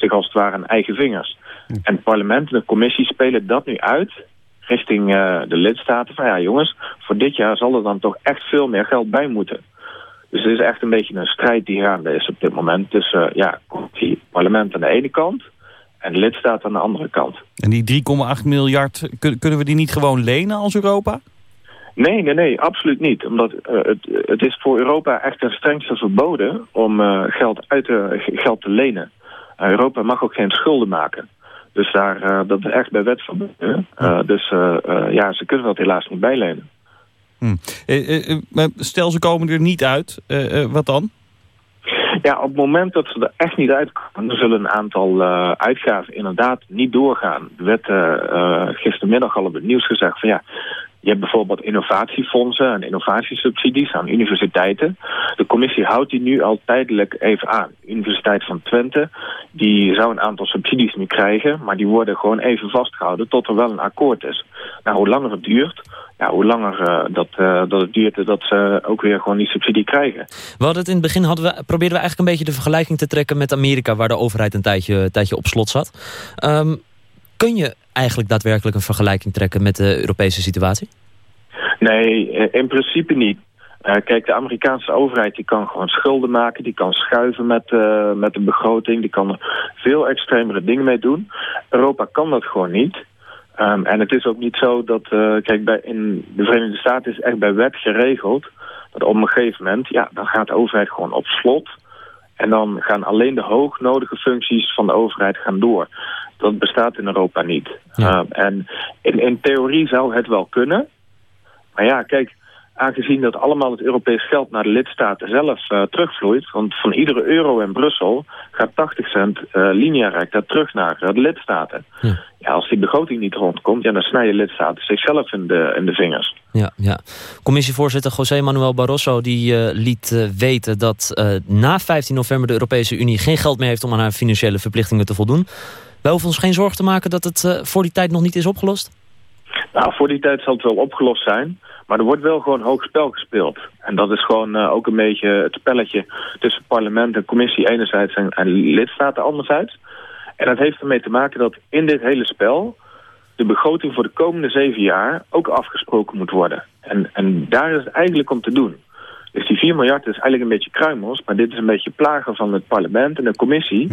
zich als het ware eigen vingers. En het parlement en de commissie spelen dat nu uit richting uh, de lidstaten. Van ja jongens, voor dit jaar zal er dan toch echt veel meer geld bij moeten. Dus het is echt een beetje een strijd die gaande is op dit moment tussen uh, ja, het parlement aan de ene kant en de lidstaten aan de andere kant. En die 3,8 miljard, kunnen we die niet gewoon lenen als Europa? Nee, nee, nee, absoluut niet. Omdat uh, het, het is voor Europa echt ten strengste verboden om uh, geld, uit te, geld te lenen. Uh, Europa mag ook geen schulden maken. Dus daar, dat is echt bij wet verboden. dus ja, ze kunnen dat helaas niet bijlenen. Hm. stel ze komen er niet uit, wat dan? Ja, op het moment dat ze er echt niet uitkomen... dan zullen een aantal uh, uitgaven inderdaad niet doorgaan. Werd uh, gistermiddag al op het nieuws gezegd van ja... Je hebt bijvoorbeeld innovatiefondsen en innovatiesubsidies aan universiteiten. De commissie houdt die nu al tijdelijk even aan. De Universiteit van Twente die zou een aantal subsidies nu krijgen... maar die worden gewoon even vastgehouden tot er wel een akkoord is. Nou, hoe langer het duurt, ja, hoe langer uh, dat, uh, dat het duurt... dat ze ook weer gewoon die subsidie krijgen. We hadden het in het begin, hadden we, probeerden we eigenlijk een beetje de vergelijking te trekken met Amerika... waar de overheid een tijdje, tijdje op slot zat. Um, kun je eigenlijk daadwerkelijk een vergelijking trekken met de Europese situatie? Nee, in principe niet. Uh, kijk, de Amerikaanse overheid die kan gewoon schulden maken. Die kan schuiven met, uh, met de begroting. Die kan er veel extremere dingen mee doen. Europa kan dat gewoon niet. Um, en het is ook niet zo dat... Kijk, bij, in de Verenigde Staten is echt bij wet geregeld... dat op een gegeven moment... ja, dan gaat de overheid gewoon op slot... En dan gaan alleen de hoognodige functies van de overheid gaan door. Dat bestaat in Europa niet. Ja. Uh, en in, in theorie zou het wel kunnen. Maar ja, kijk, aangezien dat allemaal het Europees geld naar de lidstaten zelf uh, terugvloeit... want van iedere euro in Brussel gaat 80 cent uh, linea recta terug naar uh, de lidstaten. Ja. ja. als die begroting niet rondkomt, ja, dan snijden lidstaten zichzelf in de, in de vingers. Ja, ja. Commissievoorzitter José Manuel Barroso die, liet weten dat na 15 november de Europese Unie... geen geld meer heeft om aan haar financiële verplichtingen te voldoen. Wij hoeven ons geen zorgen te maken dat het voor die tijd nog niet is opgelost? Nou, voor die tijd zal het wel opgelost zijn... Maar er wordt wel gewoon hoog spel gespeeld. En dat is gewoon uh, ook een beetje het spelletje tussen parlement en commissie enerzijds en, en lidstaten anderzijds. En dat heeft ermee te maken dat in dit hele spel de begroting voor de komende zeven jaar ook afgesproken moet worden. En, en daar is het eigenlijk om te doen. Dus die 4 miljard is eigenlijk een beetje kruimels, maar dit is een beetje plagen van het parlement en de commissie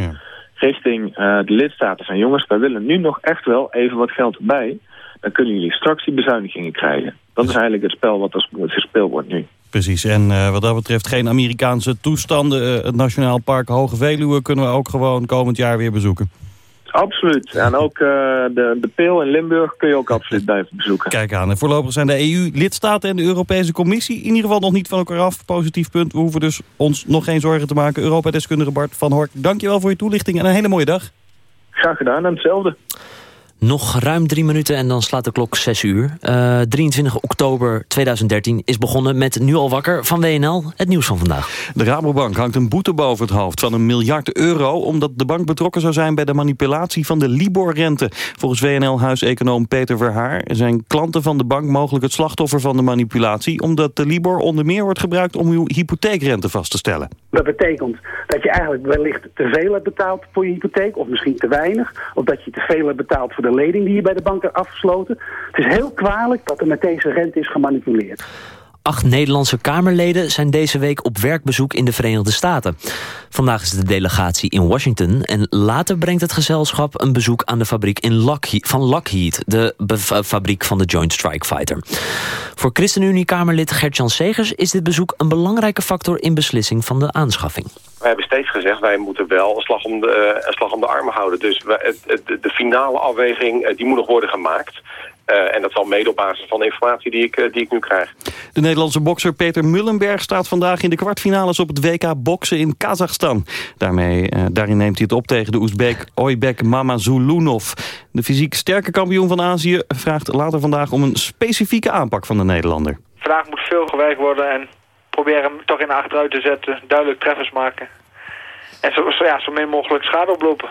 richting eh, de lidstaten van jongens, wij willen nu nog echt wel even wat geld erbij. Dan kunnen jullie straks die bezuinigingen krijgen. Dat is eigenlijk het spel wat gespeeld wordt nu. Precies, en eh, wat dat betreft geen Amerikaanse toestanden. Eh, het Nationaal Park Hoge Veluwe kunnen we ook gewoon komend jaar weer bezoeken. Absoluut. [laughs] En ook eh, de, de Peel in Limburg kun je ook absoluut blijven bezoeken. Kijk aan, en voorlopig zijn de EU-lidstaten en de Europese Commissie in ieder geval nog niet van elkaar af. Positief punt, we hoeven dus ons nog geen zorgen te maken. Europa-deskundige Bart van Hork, dankjewel voor je toelichting en een hele mooie dag. Graag gedaan en hetzelfde. Nog ruim drie minuten en dan slaat de klok 6 uur. Uh, 23 oktober 2013 is begonnen met Nu al wakker van WNL. Het nieuws van vandaag. De Rabobank hangt een boete boven het hoofd van een miljard euro... omdat de bank betrokken zou zijn bij de manipulatie van de Libor-rente. Volgens WNL-huiseconoom Peter Verhaar zijn klanten van de bank mogelijk het slachtoffer van de manipulatie... omdat de Libor onder meer wordt gebruikt om uw hypotheekrente vast te stellen. Dat betekent dat je eigenlijk wellicht te veel hebt betaald voor je hypotheek... of misschien te weinig, of dat je te veel hebt betaald voor de lening die je bij de bank hebt afgesloten. Het is heel kwalijk dat er met deze rente is gemanipuleerd. Acht Nederlandse Kamerleden zijn deze week op werkbezoek in de Verenigde Staten. Vandaag is de delegatie in Washington en later brengt het gezelschap een bezoek aan de fabriek in Lockheed, van Lockheed, de fabriek van de Joint Strike Fighter. Voor ChristenUnie-Kamerlid Gert-Jan Segers is dit bezoek een belangrijke factor in beslissing van de aanschaffing. Wij hebben steeds gezegd, wij moeten wel een slag om de, een slag om de armen houden. Dus het, de finale afweging die moet nog worden gemaakt. Uh, en dat zal mede op basis van de informatie die ik, uh, die ik nu krijg. De Nederlandse bokser Peter Mullenberg staat vandaag in de kwartfinales op het WK boksen in Kazachstan. Daarmee, uh, daarin neemt hij het op tegen de Oezbek Oybek Mamazulunov. De fysiek sterke kampioen van Azië vraagt later vandaag om een specifieke aanpak van de Nederlander. Vandaag moet veel gewerkt worden en probeer hem toch in de achteruit te zetten. Duidelijk treffers maken. En zo, ja, zo min mogelijk schade oplopen.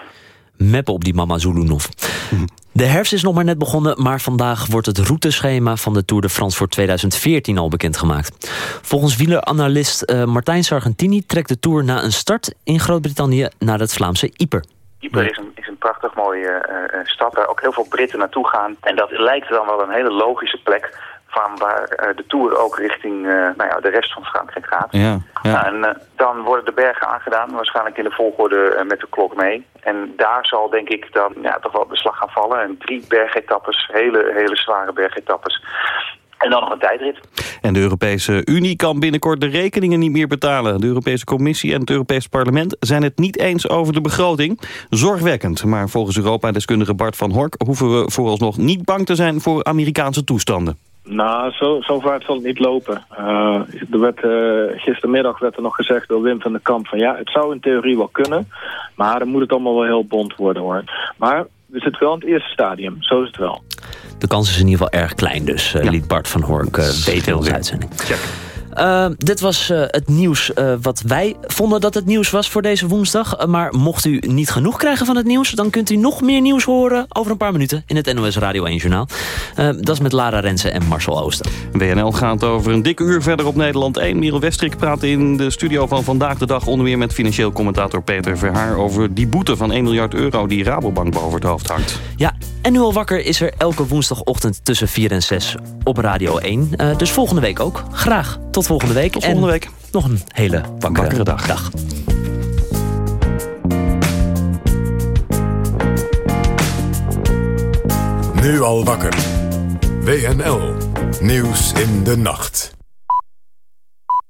Meppen op die Mamazulunov. [laughs] De herfst is nog maar net begonnen, maar vandaag wordt het routeschema van de Tour de France voor 2014 al bekendgemaakt. Volgens wieleranalist uh, Martijn Sargentini trekt de Tour na een start in Groot-Brittannië naar het Vlaamse Yper. Yper is een, is een prachtig mooie uh, stad waar ook heel veel Britten naartoe gaan. En dat lijkt dan wel een hele logische plek van waar uh, de Tour ook richting uh, nou ja, de rest van Frankrijk gaat. Ja, ja. Nou, en uh, dan worden de bergen aangedaan, waarschijnlijk in de volgorde met de klok mee. En daar zal denk ik dan ja, toch wel de slag gaan vallen. En drie bergetappes, hele, hele zware bergetappes. En dan nog een tijdrit. En de Europese Unie kan binnenkort de rekeningen niet meer betalen. De Europese Commissie en het Europese Parlement zijn het niet eens over de begroting. Zorgwekkend, maar volgens Europa-deskundige Bart van Hork... hoeven we vooralsnog niet bang te zijn voor Amerikaanse toestanden. Nou, zo, zo vaart zal het niet lopen. Uh, er werd, uh, gistermiddag werd er nog gezegd door Wim van den Kamp... van ja, het zou in theorie wel kunnen... maar dan moet het allemaal wel heel bond worden, hoor. Maar we zitten wel in het eerste stadium, zo is het wel. De kans is in ieder geval erg klein, dus uh, ja. liet Bart van Hork weten in onze uitzending. Check. Uh, dit was uh, het nieuws uh, wat wij vonden dat het nieuws was voor deze woensdag. maar mocht u niet genoeg krijgen van het nieuws... dan kunt u nog meer nieuws horen over een paar minuten... in het NOS Radio 1 Journaal. dat is met Lara Rensen en Marcel Ooster. WNL gaat over een dikke uur verder op Nederland 1. Merel Westrik praat in de studio van Vandaag de Dag... onder meer met financieel commentator Peter Verhaar... over die boete van 1 miljard euro die Rabobank boven het hoofd hangt. Ja, en nu al wakker is er elke woensdagochtend tussen 4 en 6 op Radio 1. dus volgende week ook. Graag tot volgende week. Tot volgende week. En nog een hele wakkere, wakkere dag. dag. Nu al wakker. WNL. Nieuws in de nacht.